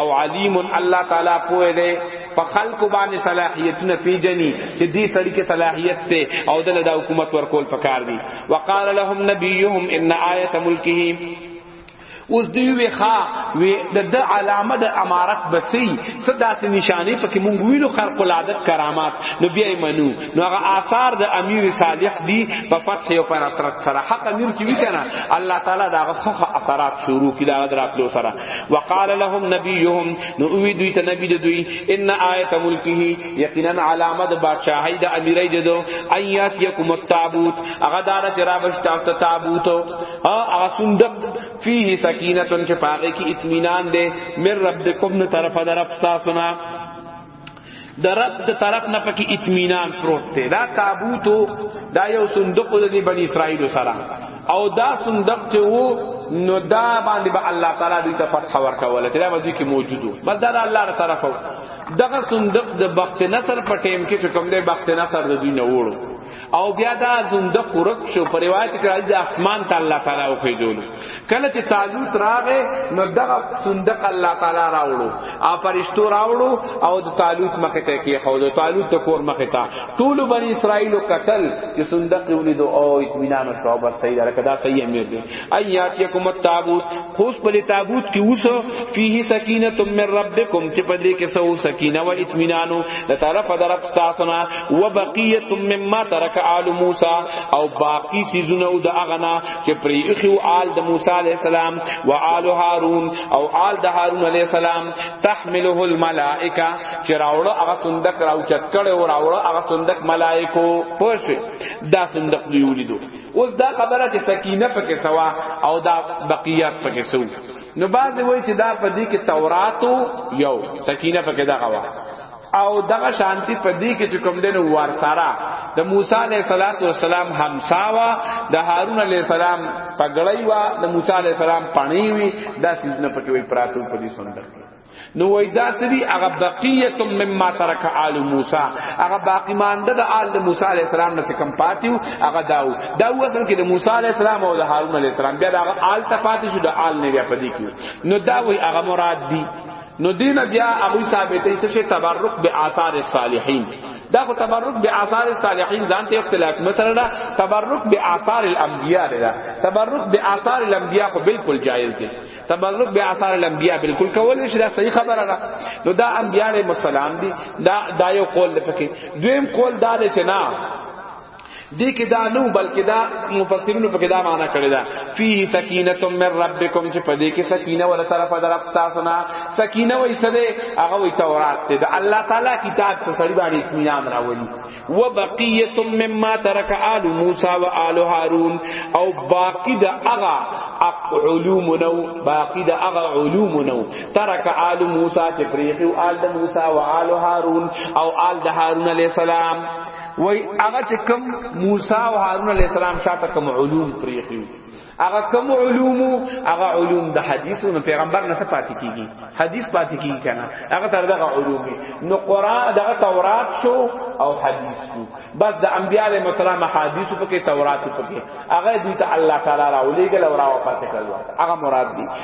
او علیم الله تعالی پوهه ده په خلق باندې صلاحیتونه پیجنی چې دې سړی کې صلاحیت ته او دله د حکومت ورکول پکار دي وقال لهم نبیهم ان آیه ملکه اوس دی وی ښا وی د د علامه د امارت بسی صدا ته نشانی پکې مونږ ویلو خرق العادت کرامات نو بیا منو نو هغه آثار د امیر صالح دی په فتح او پر اثرت سره حق امیر کی وی کنه الله تعالی دا هغه اثرات شروع کړه دراتلو سره وقال لهم نبيهم نو وی دوی ته نبی دوی ان آیت ملکه یقینا علامه د بادشاہی د امیرای د دو ایات یکم التابوت هغه دار چې را بش تاسو تابوت او هغه صندوق فيه سکینه چې پاګه کی اطمینان ده من ربکم طرف در رب تاسو نه د رب د طرف نه پکې اطمینان پروت دی دا تابوت دا یو صندوق د بنی اسرائیل سره او دا صندوق چې وو نو دا باندې به با الله تعالی دوی ته فتح ورکوله چې دا به دوی کې موجودو بس دا الله تعالی طرف دغه صندوق د بخت نصر په ټیم کې چې کوم دی بخت نصر د دوی نه وړو او بیا دا زنده قرق شو پر روایت کې راځي د اسمان ته الله تعالی او خېدول کله چې تالوت راغې نو دغه صندوق الله تعالی راوړو او فرشتو راوړو او د تالوت مخ ته کې خو د تالوت ته کور مخ ته ټول بنی اسرائیل قتل چې صندوق ولید او اطمینان شو بس صحیح راکدا صحیح امیر دی ان یاتیکم التابوت خوش په تابوت کې اوسه فيه سکینه من ربکم چې په دې کې سو سکینه او اطمینان له طرف درف تاسو نه او بقیه مما ترک آل موسی او باقی سيزونه او د اغنا چې پرې اخی او آل د موسی عليه السلام او آل هارون او آل د هارون عليه السلام تحمله الملائکه چې راوړه هغه صندوق راو چتکړه او راوړه هغه صندوق ملائکو پوه دا صندوق دی ولیدو اوس دا خبره چې سکینه پکې سوا او دا بقیات پکې سو نو بعض وایي چې دا په دې کې تورات یو سکینه پکې دا غوا او دغه شانتی په دې کې چې کوم دین ورسره د موسی علیه السلام همساوا د هارون علیه السلام پګړی وا د موسی علیه السلام پانی وی دا سیدنه پکې وی پراتو په دې سندر کې نو وای دا سری هغه بقیه مما ترک آل موسی هغه باقی مانده د آل موسی علی السلام نه کم پاتیو هغه داو دا اصل کې د موسی علی السلام او د هارون علی السلام بیا هغه آل ته پاتې شو د آل نه بیا پدې کې نو دا وای هغه مراد دی نو دین بیا هغه ثابتې چې تبرک به آثار الصالحین دا خو تبرک به آثار صالحین ځان ته اختلاف مثلا دا تبرک به آثار الانبیاء دا تبرک به آثار الانبیاء خو بالکل جایز دی تبرک به آثار الانبیاء بالکل کول شي دا صحیح خبره ده نو دا انبیاء علیهم السلام دي دا دا یو قول ده پکې دویم قول دا ده چې نه دی کې دا نو بلکې دا مفسرینو په کې دا معنا کړی دا فيه سکینه من ربکم چې په دې کې سکینه ول طرف درف تاسو نه سکینه وې سره هغه وی تورات ته دا الله تعالی کتاب ته سړي باندې اطمینان راولي و بقیت مما ترک آل موسی و آل هارون او باقی د اغا علوم نو باقی د اغا علوم نو ترک آل موسی چې پریخي او آل د موسی و آل هارون او آل د هارون علی السلام وای هغه چې کوم موسی او هارون علی السلام شاته کوم علوم پریخي هغه کوم علوم هغه علوم د حدیثو نو پیغمبر نه پاتې کیږي حدیث پاتې کیږي کنه هغه تر دغه علوم نو قران دغه تورات شو او حدیث شو بس د انبیاء علیهم السلام حدیثو پکې تورات پکې هغه دوی ته الله تعالی راولېګل او راو پاتې کړل هغه مراد دی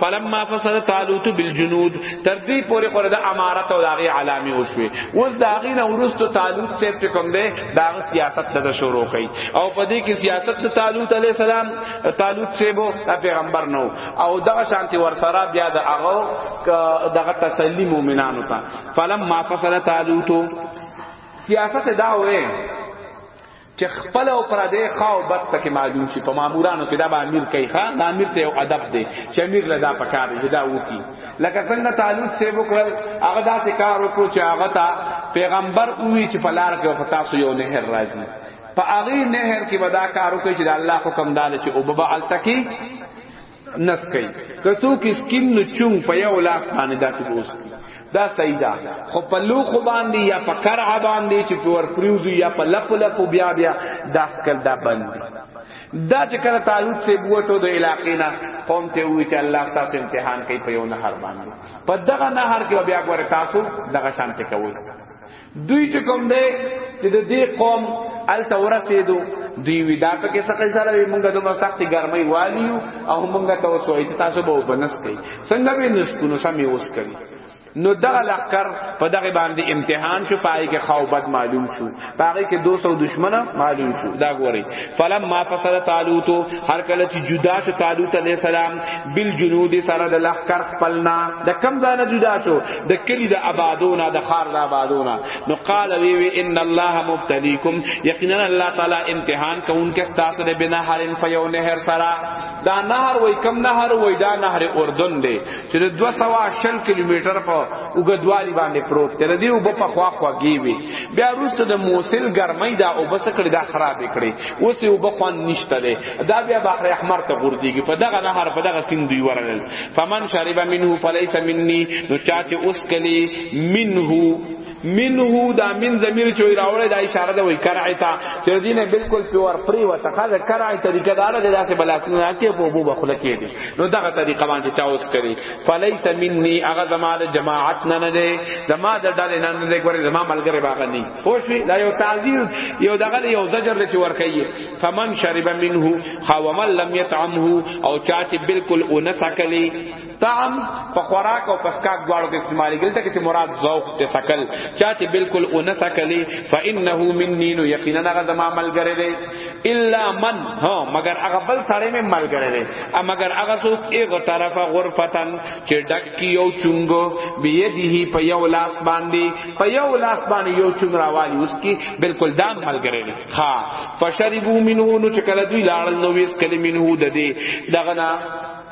فلما فصل طالوت بالجنود تر دې پورې پر د امارت او داغي علامه وشوي اوس داغي نه ورستو طالوت صاحب چې کوم دی داغه سیاست ته شروع کړي او په دې کې سیاست د طالوت علی السلام طالوت صاحب پیغمبر نو او دغه شانتي ورسره بیا د هغه دغه تسلی مؤمنانو ته فلما فصل طالوت سیاست دا وې چې خپل او پر دې خاو بد پکې معلوم شي په مامورانو کې دا به امیر کوي ښا دا امیر ته یو ادب دی چې امیر له دا پکار دی دا وکی لکه څنګه تعلق سیب وکړل هغه داسې کار وکړو چې هغه ته پیغمبر وی چې په لار کې په تاسو یو نهر راځي په هغه نهر کې ودا کار وکړي چې الله حکم دار چې او بابا التکی نس کوي که څوک سکیم نو چونګ په یو لاک باندې داسې بوس دا صحیح ده خو په لوخ باندې یا په کرع باندې چې په ور پریوزو یا په لپ لپ بیا بیا داس کل دا بند دا چې کله تعلق سے بوته د علاقې نه قوم ته وی چې الله تاسو امتحان کوي په یو نهر باندې په دغه نهر کې بیا غوړ تاسو دغه شانته کوي دوی چې کوم دی چې د دې قوم الته ورسېدو دوی وی دا په کې څه قصه لوي موږ د دوه سختي ګرمۍ والیو او موږ ته اوس وایي چې تاسو به وبنس کوي څنګه به نس کو نو سمې اوس کوي نو دغه لخر په دغه باندې امتحان شو پای کې خاوبت معلوم شو پای کې 200 دشمنه معلوم شو دا ګوري فلم ما فصل طالوت هر کله چې جدا شو طالوت علیہ السلام بل جنود سره د لخر خپلنا د کم ځانه جدا شو د کلی د آبادونا د خار د آبادونا نو قال وی وی ان الله مبتلیکم یقینا الله تعالی امتحان کوونکې ستاسو نه بنا حرم فیو نهر سرا دا نهر وای کم نهر وای دا نهر اردن دی چې د 200 کیلومتر په وګدوالي باندې پروت دی د دې وب په خوا خواږي وی بیا روسته د موصل ګرمۍ دا او بس کړي دا خراب کړي اوس یو بخوان نشته دی دا بیا بحر احمر ته ګرځيږي په دغه نهر په دغه سیند دی ورنل فمن شرب منه فليس مني نو چاته اوس کلی منه منه دا من ضمیر چوی راوړی دا اشاره ده وای کرای تا چې دینه بالکل پیور پری و تخاله کرای طریقه دار ده داسې بلاسونه نه کې په بو بخله کې دي نو دغه طریقه باندې چاوس کړي فلیس منی هغه زما د جماعت نه نه دی زما د ډلې نه نه دی ګورې زما ملګری باغ نه خوشی دا یو تعذیر یو دغه یو زجر لچ ورکیه فمن شرب منه خو من لم يطعمه او چا چې بالکل اونسکلی طعم په خوراک او پسکاک دواړو کې استعمالي ګلته کې مراد ذوق ته سکل چاته بالکل اون سکلی فانه منین یقینا غزما ملګری دی الا من ها مگر هغه بل سړی مې ملګری دی ا مگر هغه څوک یو طرفه غرفتن چې ډک کی یو چونګو بيدیه په یو لاس باندې په یو لاس باندې یو چونګ راوالی اوس کی بالکل دام ملګری دی ها فشربو منه نو چې کله دوی لاړل نو ویس کلمینه د دې دغه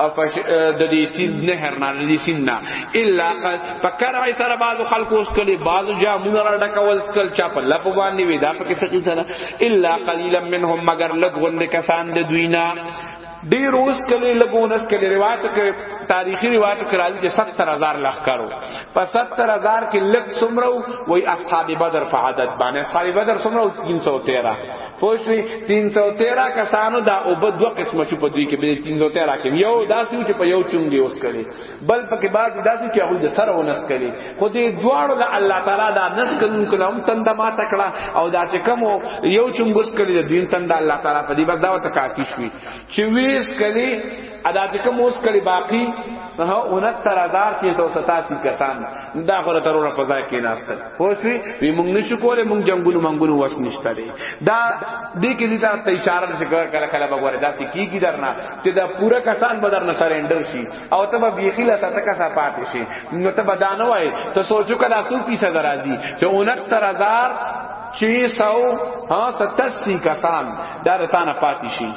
افش د دې سیند نهر نه د دې سیند نه الا قد فکر ای سره بعض خلق اوس کلی بعض جامون را ډکول سکل چا په لپ باندې وی دا پکې سقي سره الا قليلا منهم مگر لګ غند کسان د دوی نه ډیر اوس کلی لګونس کلی روایت کې تاریخی روایت کې راځي چې 70000 لخ کارو په 70000 کې لګ سمرو وای اصحاب بدر په عدد باندې اصحاب بدر سمرو 313 پوښتنه 313 کسانو دا او په دوه قسمه چې په دوی کې به 313 کې یو داسې چې په یو چونګي اوس کړي بل پکې بعد داسې چې هغه د سره ونس کړي خو دې دواړو له الله تعالی دا نس کړي کله هم تند ما تکړه او دا چې کوم یو چونګوس کړي د دین تند الله تعالی په دې بعد دا وته کافی شوی چې ویس کړي ادا چې کوم اوس کړي باقی 69687 کسان دا غره ترونه په ځای کې ناشته خو شوي وی مونږ نشو کولای مونږ جنگونو منګونو وس نشته دی دا دې کې دې ته اشاره چې کله کله بګوره دا کیږي درنا چې دا پورا کسان بدر نه سرندر شي او ته به بیخی لا ساته کسا پاتې شي نو ته بدانه وای ته سوچو کله سو پیسه درازي چې 69000 687 کسان دا رتانه پاتې شي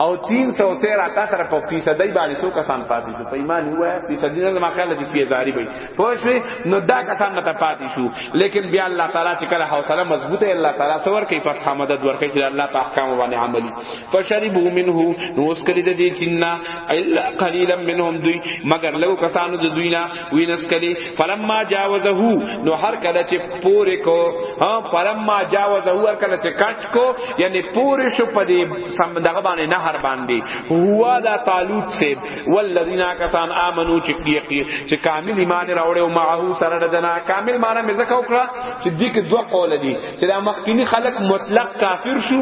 او 313 تا سره په فیصدۍ باندې سو کسان پاتې شو په ایمان هوا فیصدۍ نه ما خیال دي فیزاری وي پوښوي نو دا کسان مت پاتې شو لیکن بیا الله تعالی چې کله حوصله مضبوطه الله تعالی سور کوي فتح مدد ورکړي چې الله په احکام باندې عملي فشربو منه نو اس کړي د دې چینا الا قليلا منهم دوی مگر لو کسانو د دوی نه وینس کړي فلما جاوزه نو هر کله چې پوره کو ها فلما جاوزه هر کله چې کټ کو یعنی پوری شو په دې سم دغه باندې نهر باندې هوا دا طالوت سے والذین کسان امنو چې کیږي چې کامل ایمان راوړې او معه سره د جنا کامل معنی مې زکه وکړه چې دې کې دوه قول دي چې دا مخکینی خلق مطلق کافر شو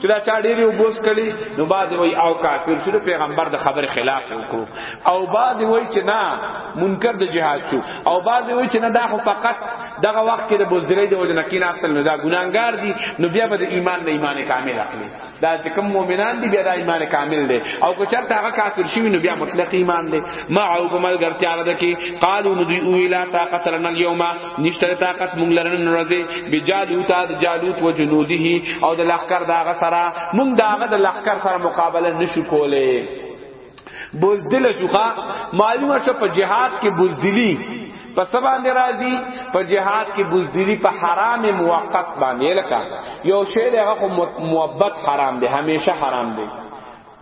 چې دا چا ډېری وبوس کړي نو بعد وای او کافر شو پیغمبر د خبر خلاف وکړو او بعد وای چې نه منکر د جهاد شو او بعد وای چې نه دا خو فقط دغه وخت کې د بوزدلې د وجنه کې ناستل نو دا ګناګار دي نو بیا به د ایمان نه ایمان کامل اخلي دا چې کوم مؤمنان دي بیا د ایمان کامل دي او که چرته هغه کافر شي نو بیا مطلق ایمان دي ما او کومل ګرتیا را ده کې قالو نو دی ویلا طاقت لنا اليوم نشته طاقت مونږ لرنه ورځي بجالوت د جالوت و جنوده او د لخر داغه سره مونږ داغه د لخر سره مقابله نشو کوله بوزدل شوخه معلومه شو په جهاد کې بوزدلی په سبا باندې راځي په جهاد کې بوزدلی په حرام موقت باندې لکه یو شی دغه موبت حرام دی همیشه حرام دی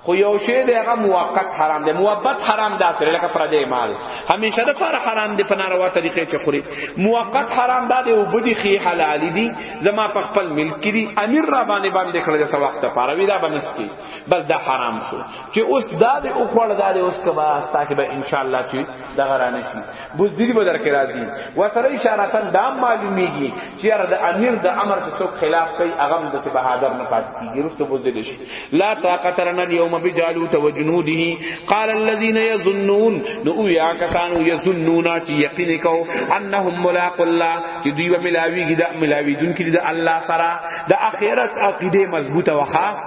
خو یو شی دی هغه موقت حرام دی موبت حرام دا سره لکه پر دې مال همیشه د فار حرام دی په ناروا طریقې چې خوري موقت حرام دا دی او بدی خي حلال دی زما په خپل ملک دی امیر را باندې باندې کړل د سوخت پاره وی دا بنستی بس دا حرام شو چې اوس دا دې او خړ دا دې اوس کبا تاکي به ان شاء الله چې دا غرانه شي بوز دې به درکې راځي وسره اشاره تن دا معلومیږي چې ار د امیر د امر څخه څوک خلاف کوي هغه د څه بهادر نه پات کیږي رسته بوز دې شي لا طاقت لنا اليوم بجالوت وجنوده قال الذين يظنون نو یا کسانو یظنون چې یقین کو انهم ملاق الله چې دوی به ملاویږي د ملاویدون کې د الله سره د اخرت عقیده مضبوطه وخا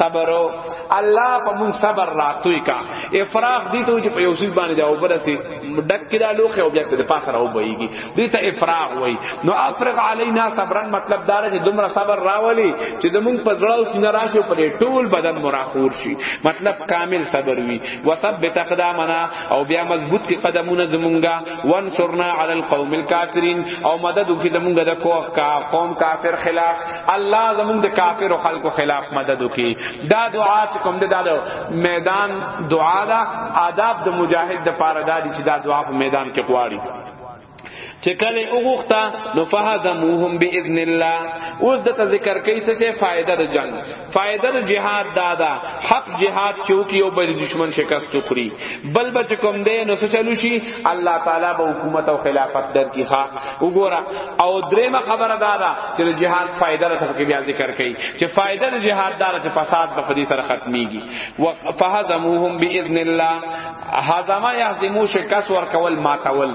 صبرو الله په مون صبر راتوي کا افراغ دي ته چې په یو ځل باندې او برسي ډک کړه لوخه او بیا په پاسه راو بهيږي دي ته افراغ وای نو افرغ علينا صبرن مطلب دا چې دومره صبر راولي چې زمون په زړه او سینه راشي په ټول بدن مراخور شي مطلب کامل صبر وي وثبت اقدامنا او بیا مضبوط کی قدمونه زمونږه وانصرنا على القوم الكافرين او مدد وکړه زمونږه د کوه کا قوم کافر خلاف الله زمونږ د کافر او خلکو خلاف مدد وکي دا دعا چې کوم د دالو میدان دعا دا آداب د مجاهد د پاره دا دي چې دا دعا په میدان کې غواړي چې کله اوغختا نو فهزموهم باذن الله اوس د ذکر کوي څه فائدہ د جنگ فائدہ د جهاد دادا حق جهاد چوکي او بل دشمن شکست خوري بل بچ کوم دې نو څه چلو شي الله تعالی به حکومت او خلافت در کی ښا وګوره او درېمه خبره دادا چې د جهاد فائدہ ته کې بیا ذکر کړي چې فائدہ د جهاد دار چې فساد په دې سره ختميږي وفهزموهم باذن الله هزما يهزمو شکست ورکول ماتول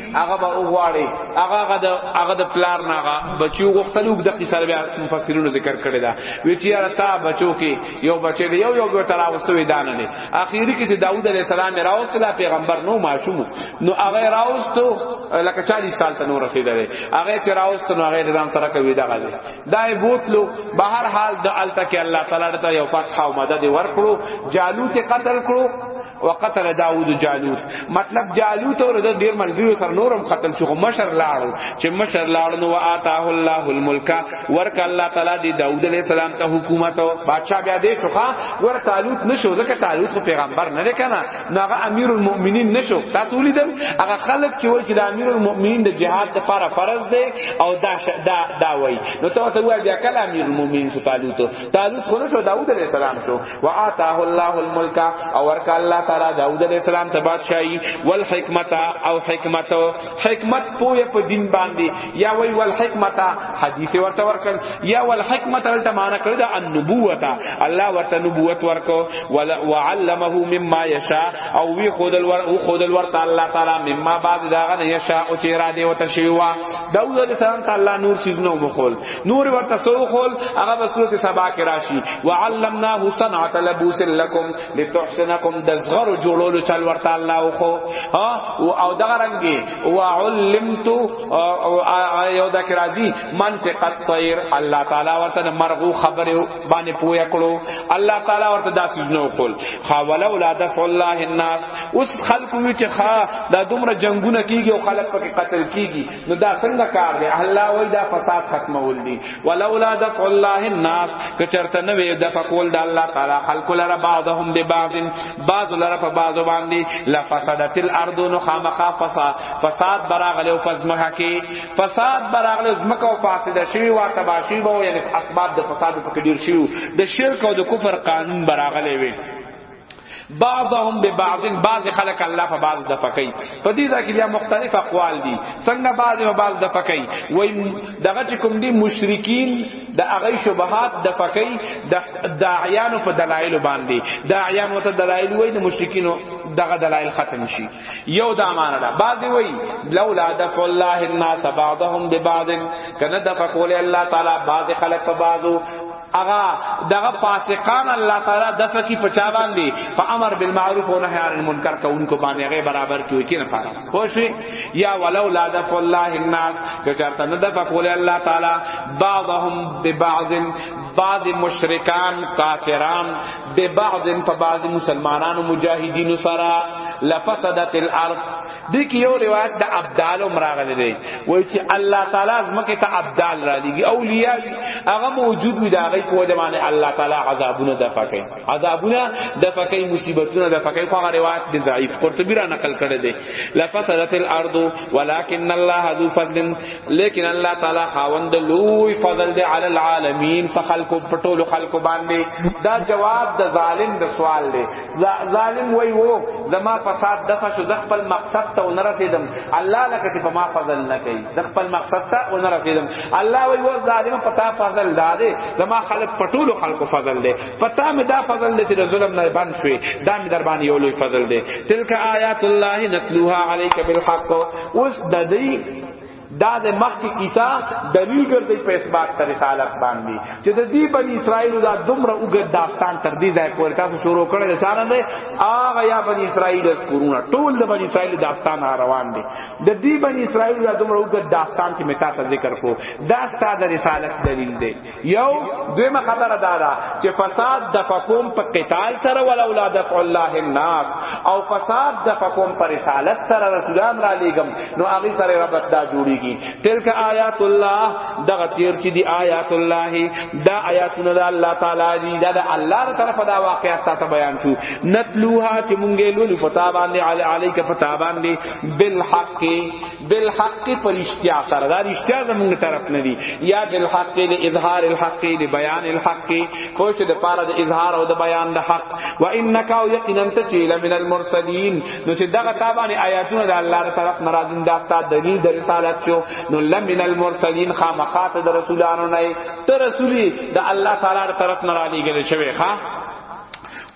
هغه به وغواړي هغه هغه د هغه د پلار نه هغه بچو غختلوک د قصه بیا مفسرینو ذکر کړی دا وی چې یاره تا بچو کې یو بچی دی یو یو به تر اوسته وی دانه نه اخیری کې چې داوود علیه السلام راوست لا پیغمبر نو ماشوم نو هغه راوست لکه 40 سال ته نور رسیدل هغه چې راوست نو هغه نظام سره کوي دا غلي دا بوتلو بهر حال د الته کې الله تعالی ته یو فتح او مدد ورکړو جالوت قتل کړو وقتل داوود جالوت مطلب جالوت اور د ډیر ملګری سره نورم قتل شو مشر لاړو چې مشر لاړو نو آتاه الله الملک ورک الله تعالی دی داوود علیہ السلام ته حکومت او بادشاہ بیا دې شوخه ور تعلوت نشو ځکه تعلوت خو پیغمبر نه کنه نو هغه امیر المؤمنین نشو تاسو لیدل هغه خلک چې وایي چې د امیر المؤمنین د جهاد لپاره فرض دی او دا دا دا وایي نو ته ته وایي بیا کله امیر المؤمنین تعلوت تعلوت خو نشو داوود علیہ السلام شو وآتاه الله الملك او ورک الله تعالی داوود علیہ السلام ته بادشاہي والحکمت او حکمت حکمت پوهه په دین باندې یا وی والحکمت حدیث ورته ورکل یا والحکمت ولته معنا کړی دا النبوت الله ورته نبوت ورکو وعلمه مما یشاء او وی خود الور او خود الور تعالی تعالی مما بعد دا غن یشاء او چې را دی وتشیوا داوود علیہ السلام تعالی نور سیزنو مخول نور ورته سوخول هغه په صورت سبا کې راشي وعلمناه صنعت لبوس لكم لتحسنكم دزغر جوړولو چل ورته الله خو او دغه رنګي وعلمت یو د کرازي منطق الطير الله تعالی ورته مرغو خبره باندې پویا کړو الله تعالی ورته داسې نو کول خاولولا دفع الله الناس اوس خلق وی چې خا دا دومره جنگونه کیږي او خلق پکې قتل کیږي نو دا څنګه کار دی الله وای دا فساد ختمول دي ولولا دفع الله الناس کچرته نه وی د فقول د الله تعالی خلق لرا بعضهم ببعض بعض لرا په بعض باندې لفسدت الارض نو خامخا فساد فساد براغله او فزمه کې فساد براغله زمکه او فاسد شي وا تباشي به یعنی اسباب د فساد په کې ډیر شي د شرک او د کفر قانون براغله وی بعضهم ببعض بعض خلق الله په بعض د پکې په دې ځکه بیا مختلف اقوال دي څنګه بعض په بعض د پکې وای دغه چې کوم دي مشرکین د هغه شبهات د پکې د داعیانو په دلایل باندې داعیانو ته دلایل وای د مشرکینو دغه دلایل ختم شي یو دا معنا ده بعض وای لولا دف الله الناس بعضهم ببعض کنه د فقول الله تعالی بعض خلق په بعضو اغا دغه فاسقان الله تعالی دفع کی پچا باندې په امر بالمعروف و نهی عن المنکر کوونکو باندې هغه برابر کیو چې نه پاره خوش یا ولو لا دف الله الناس که چرته نه دفع کول الله تعالی بعضهم ببعض بعض مشرکان کافران ببعض په بعض مسلمانانو مجاهدین سره لفسدت الارض دې کې یو روایت د ابدال مراغله دی وای چې الله تعالی زمکه ته ابدال را لګي اولیاء هغه موجود وي دا غي په دمانه الله تعالی عذابونه د فکې عذابونه د فکې مصیبتونه د فکې خو هغه روایت دی ضعیف قرطبی را نقل کړی دی لفسدت الارض ولكن الله ذو فضل لیکن الله تعالی خاوند لوی فضل دی علی العالمین فخلق پټول خلق باندې دا جواب د ظالم د سوال دی ظالم وای وو زما فساد دغه شو د خپل مقصد ته ونرسیدم الله لکه چې په ما فضل نه کوي د خپل مقصد ته ونرسیدم الله وای وو ظالم پتا فضل داده زما خلق پټول خلق فضل دی پتا مې دا فضل دی چې ظلم نه باندې شوی دا مې در باندې یو لوی فضل دی تلک آیات الله نتلوها علیک بالحق اوس د دې دا د مخکې کیسه دلیل ګرځي په اثبات تر رسالت باندې چې د دې بنی اسرائیل دا دومره وګد داستان تر دې ځای پورې تاسو شروع کړل چې څنګه دی هغه یا بنی اسرائیل د کورونا ټول د بنی اسرائیل داستان روان دي د دې بنی اسرائیل دا دومره وګد داستان چې متا ته ذکر کو دا ستاسو د رسالت دلیل دی یو دویمه خبره دا ده چې فساد د فقوم په قتال سره ول اولاد الله الناس او فساد د فقوم پر رسالت سره رسولان را لېګم نو هغه سره ربط دا جوړیږي تلک آیات الله دغه تیر چې دی آیات الله دا آیاتونه د الله تعالی دی دا د الله تر طرفه دا واقعیت ته بیان شو نتلوها چې مونږه لولو پتا باندې علی علیک پتا باندې بالحق بالحق پرشتیا سره دا رشتیا زمونږ طرف نه دی یا بالحق ل اظهار الحق ل بیان الحق پوښ د پاره د اظهار او د بیان د حق و انک او یقینا تچیل من المرسلین نو چې دغه تابانی آیاتونه د الله تر طرف مرادین دا تا دلیل د رسالت شو نو لمن المرسلین خامخات د رسولانو نه ته رسولی د الله تعالی تر طرف نه را لېږل شوی ښا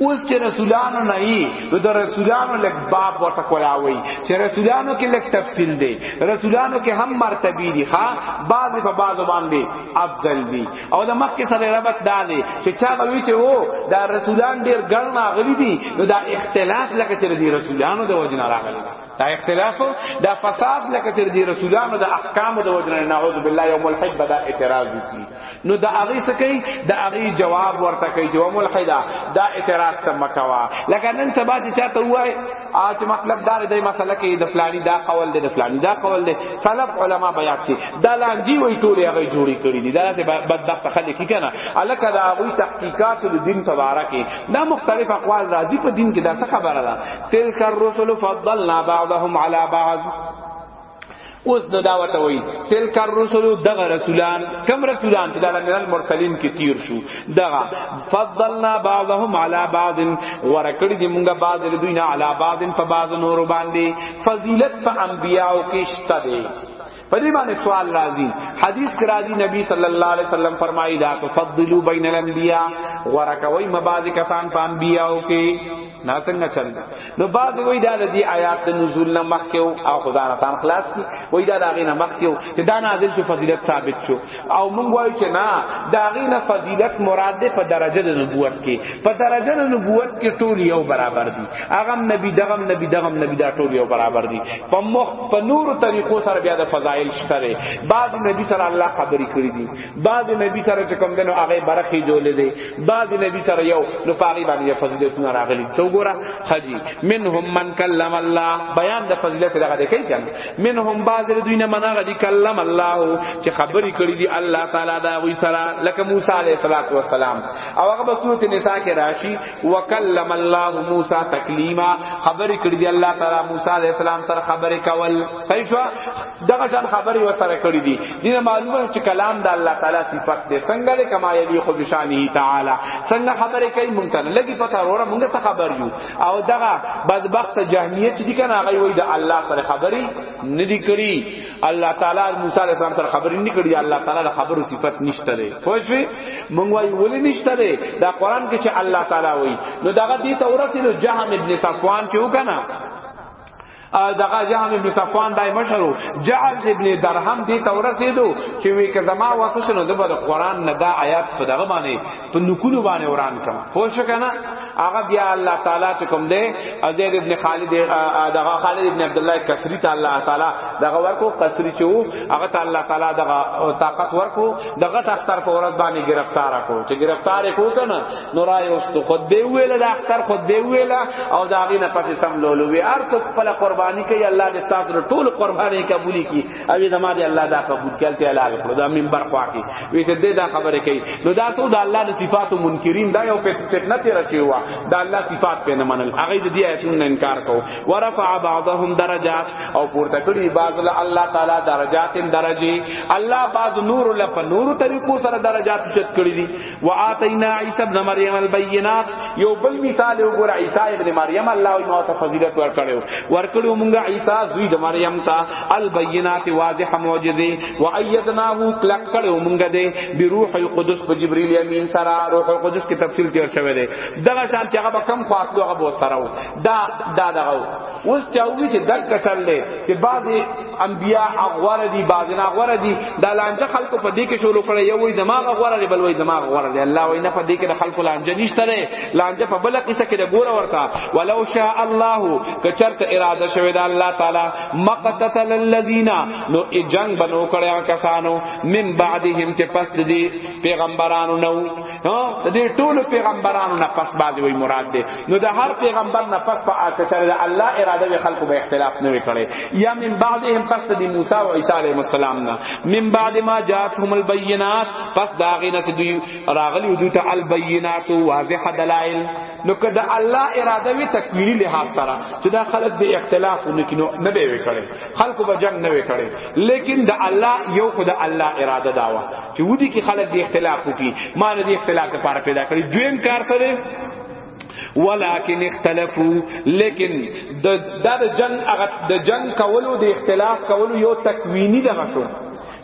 اوس چې رسولانو نه یي نو د رسولانو لک باب ورته کولاوي چې رسولانو کې لک تفصیل دی رسولانو کې هم مرتبه دي ها بعض په بعض باندې افضل دي او د مکه سره ربط دا دی چې چا غوي چې وو دا رسولان ډیر ګڼ راغلي دي نو دا اختلاف لکه چې د رسولانو د وجنه راغلي دا اختلاف دا فساد لکه چې د رسولانو د احکام د وجنه نعوذ بالله یوم الحج بدا اعتراض وکړي نو دا هغه څه کوي دا هغه جواب ورته کوي جو ملحدا دا اعتراض ته مکوا لکه نن سبا چې چاته وای اج مطلب دا د مسله کې د فلانی دا قول دی د فلانی دا قول دی سلف علما بیا چې دا لانجی وای ټول هغه جوړی کړی دي دا ته بدبخت خلک کی کنه الکه دا هغه تحقیقات د دین په اړه کې دا مختلف اقوال راځي په دین کې دا څه خبره ده تلک الرسل فضلنا بعضهم على بعض اوس نو دا وته وی تلک الرسل دغه رسولان کم رسولان چې دغه نن مرسلین کې تیر شو دغه فضلنا بعضهم علی بعض ورکړي دي مونږه بعض له دوی نه علی بعض په بعض نور باندې فضیلت په انبیاو کې شته دی په دې باندې سوال راځي حدیث کې راځي نبی صلی الله علیه وسلم فرمایي دا فضلوا بین الانبیاء ورکوي مبازی کسان په انبیاو کې نا څنګه چل نو بعد وای دا د دې آیات د نزول نه مخکې او خدا نه تان خلاص کی وای دا دغه نه مخکې چې دا نازل شو فضیلت ثابت شو او مونږ وایو چې نه دغه نه فضیلت مراد ده په درجه د نبوت کې په درجه د نبوت کې ټول یو برابر دي هغه نبی دغه نبی دغه نبی دا ټول یو برابر دي په مخ په نور طریقو سره بیا د فضایل شته بعد نبی سره الله خبرې کړې دي بعد نبی سره چې کوم دنو هغه برخي جوړې دي بعد نبی سره یو نو پاغي باندې فضیلتونه راغلي تو ګوره حجی منهم من کلم الله بیان د فضیلت دغه دی کوي کنه منهم بعض دوی نه منغه دي کلم الله چې خبرې کړې دي الله تعالی دا وی سره لکه موسی علیه الصلاۃ والسلام او هغه په سورۃ النساء کې راشي وکلم الله موسی تکلیما خبرې کړې دي الله تعالی موسی علیه السلام سره خبرې کول صحیح شو دغه شان خبرې وسره کړې دي دینه معلومه چې کلام د الله تعالی صفت دی څنګه له کما یلیخ بشانه تعالی څنګه خبرې کوي مونږ ته لګي پته وروره مونږ ته خبر یو او دغه بدبخت جهمیه چې دي کنه هغه وایي د الله سره خبرې نه دي کړې الله تعالی موسی علیه السلام سره خبرې نه کړې الله تعالی له خبرو صفت نشته لري خو شوي مونږ وایي ولې نشته لري دا قران کې چې الله تعالی وایي نو دغه دې ته ورته جهم ابن صفوان کې وکنه دغه جهم ابن صفوان دای مشرو جعل ابن درهم دی تورسیدو چې وی که زما واسه شنو د بر قران نه دا آیات په دغه باندې په نکونو باندې وران کما خو شو کنه هغه بیا الله تعالی چې کوم دی ازید ابن خالد دغه خالد ابن عبد الله کسری ته الله تعالی دغه ورکو کسری چې وو هغه ته الله تعالی دغه طاقت ورکو دغه تختر په ورځ باندې گرفتار کو چې گرفتار کو کنه نو رايوست خطبه ویله د اختر خطبه ویله او دا غینه پس سم لولو وی ارڅ خپل قربانی کوي الله دې تاسو له ټول قربانی قبول کی او دې ما دې الله دا قبول کړي ته حلال کړو دا منبر خواږي وی چې دې دا خبره کوي نو دا ټول د الله د صفات او منکرین دا یو فتنه تیر شي وا دا الله صفات په نه منل هغه دې آیتونو انکار کو ورفع بعضهم درجات او پورته کړي بعض له الله تعالی درجات درجه الله بعض نور له نور طریقو سره درجات چت کړی دي واتینا عیسی ابن مریم البینات یو بل مثال وګور عیسی ابن مریم الله یې موته فضیلت ورکړو ورکړو مونږه عیسی زوی د مریم ته البینات واضح معجزه و ایدناه کلک کړو مونږه دې بروح القدس په جبرئیل امین سره روح القدس کی تفصیل تیر شوی دی دغه شان چې هغه کم خاطر هغه بو سره دا دا دغه اوس چاوی چې دک چل دی چې بعضی انبیاء غوړه دي بازنا غوړه دي دا لانجه خلکو په دې کې شروع کړي یو وي دماغ غوړه دی بل وي دماغ غوړه دی الله وي نه په دې کې د خلکو لانجه نشته لري لانجه په بل قصه کې د ګوره ورته ولو شاء الله کچرت اراده شوی دا الله تعالی مقتتل الذين نو جنگ بنو کړه کسانو من بعدهم چې پس دي پیغمبرانو نو ها د دې ټولو پیغمبرانو نه پس باندې وی مراد ده نو د هر پیغمبر نه پس په اکثر د الله اراده به خلکو به اختلاف نه وکړي یا من بعدهم پس د موسی او عیسی علیه السلام نه من بعد ما جاتهم البینات پس دا غینه چې دوی راغلی دوی ته البینات واضح دلائل نو کده الله اراده وی تکمیلی لحاظ سره چې دا خلک به اختلاف ونکړي نو نه به وکړي خلکو به جنگ نه وکړي لیکن د الله یو خو د الله اراده دا و چې ودی کې خلک د اختلاف وکړي ما نه د اختلاف لپاره پیدا کړی دویم کار کړي ولکن اختلافو لیکن د د جنگ هغه د جنگ کولو د اختلاف کولو یو تکوینی دغه شو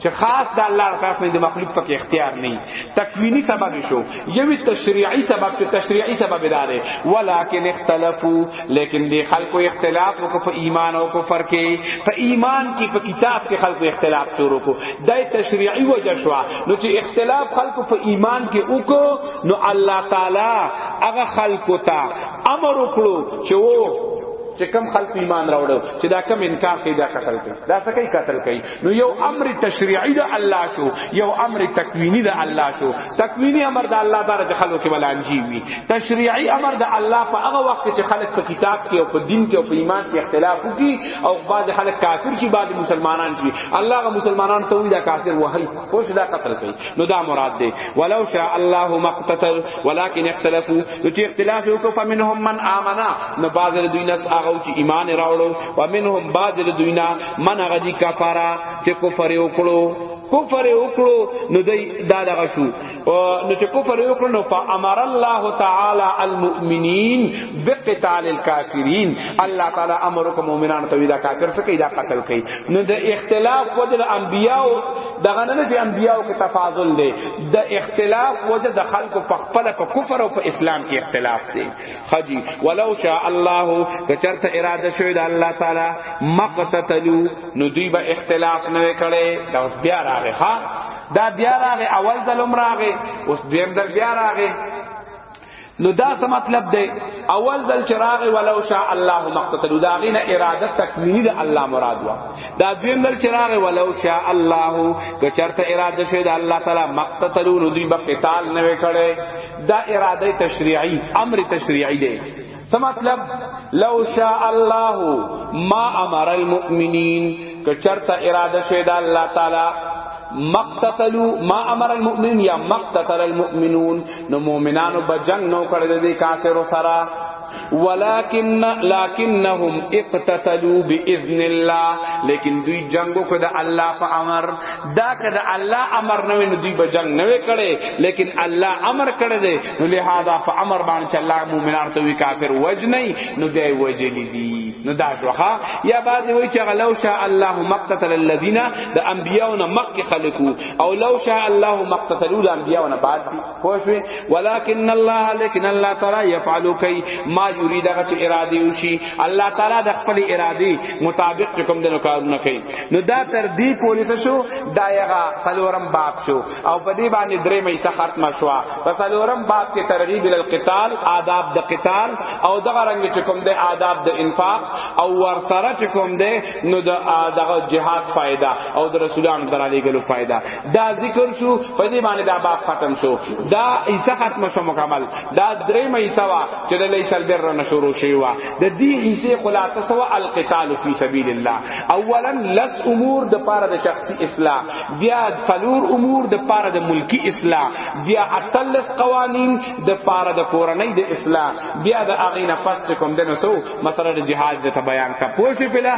چې خاص د الله طرف نه د مخلوق په کې اختیار نه تکوینی سبب شو یو تشریعی سبب ته تشریعی سبب داره ولکن اختلافو لیکن دی خلکو اختلاف کو په ایمان او کفر کې په ایمان کې په کتاب کې خلکو اختلاف شروع کو دای تشریعی وجه شو نو چې اختلاف خلکو په ایمان کې وکړو نو الله تعالی هغه خلکو ته امر وکړو چې وو چې کم خلک ایمان راوړو چې دا کم انکار کوي دا قتل کوي دا څه کوي قتل کوي نو یو امر تشریعی د الله شو یو امر تکوینی د الله شو تکوینی امر د الله تعالی د خلکو کې ولانجی وی تشریعی امر د الله په هغه وخت چې خلک په کتاب کې او په دین کې او په ایمان کې اختلاف وکړي او بعض خلک کافر شي بعض مسلمانان شي الله غ مسلمانان ته وی دا کافر وهي خوش دا قتل کوي نو دا مراد دی ولو شاء الله مقتتل ولكن اختلفوا نو چې اختلاف وکړ فمنهم من امنا نو بعض دوی نس هغه چې ایمان راوړو ومنهم بعض دوی نه من هغه دي کفاره چې کفر وکړو کفر وکړو نو دای دا دغه شو نو چې کفر وکړو نو فامر الله تعالی المؤمنین بقتال الکافرین الله تعالی امر وکړو مؤمنان ته دا کافر څخه دا قتل کړي نو د اختلاف وجه انبیاء دغه نه چې انبیاء کې تفاضل دی د اختلاف وجه د خلکو په خپل په کفر او په اسلام کې اختلاف دی خجی ولو شاء الله کچرت اراده شوی د الله تعالی مقتتلو نو دوی به اختلاف نه کړي دا بیا راغی ها دا بیا راغی اول ظلم راغی اوس دویم دل بیا راغی نو دا څه مطلب دی اول ځل چراغ ولو شاء الله مقتتل دا غینه اراده تکمیلی د الله مراد وا دا دویم ځل چراغ ولو شاء الله که چرته اراده شوی د الله تعالی مقتتلون دوی به قتال نه وکړي دا اراده تشریعی امر تشریعی دی څه مطلب لو شاء الله ما امر المؤمنین که چرته اراده شوی دا الله تعالی مقتتلو ما امر المؤمنین یا مقتتل المؤمنون نو مؤمنانو بجنگ نو کړی دی کافر سره ولكن لكنهم اقتتلوا باذن الله لیکن دوی جنگو کو د الله په امر دا که د الله امر نه وي دوی به جنگ نه وکړي لیکن الله امر کړی دی نو لہذا په امر باندې چې الله مؤمنان ته وی کافر وج نه نو دی وجلی دی نو دا شوخه یا بعد وی چې لو شاء الله مقتتل الذين د انبیاء نه مکه خلقو او لو شاء الله مقتتلوا د انبیاء نه بعد دی پوښوي ولکن الله لیکن الله تعالی یفعل کوي ما یرید هغه چې اراده وشي الله تعالی د خپل ارادي مطابق چې کوم دنو کارونه کوي نو دا تر دې پورې ته شو دا یغه سلورم باب شو او په دې باندې درې مې ته ختمه شو په سلورم باب کې ترغیب ال القتال آداب د قتال او دغه رنگ چې کوم د آداب د انفاق او ور سره چې کوم د نو د دغه جهاد فائدہ او د رسولان تعالی ګلو فائدہ دا ذکر شو په دې باندې دا باب ختم شو دا عیسی ختم شو مکمل دا درې مې عیسی وا چې د لیس البر نه شروع شي وا د دې عیسی خلاصه سو القتال فی سبیل الله اولا لس امور د پاره د شخصی اصلاح بیا فلور امور د پاره د ملکی اصلاح بیا اتلس قوانین د پاره د کورنۍ د اصلاح بیا د اغینه پست کوم دنه سو مثلا د جهاد د بیان کا پوښی پلا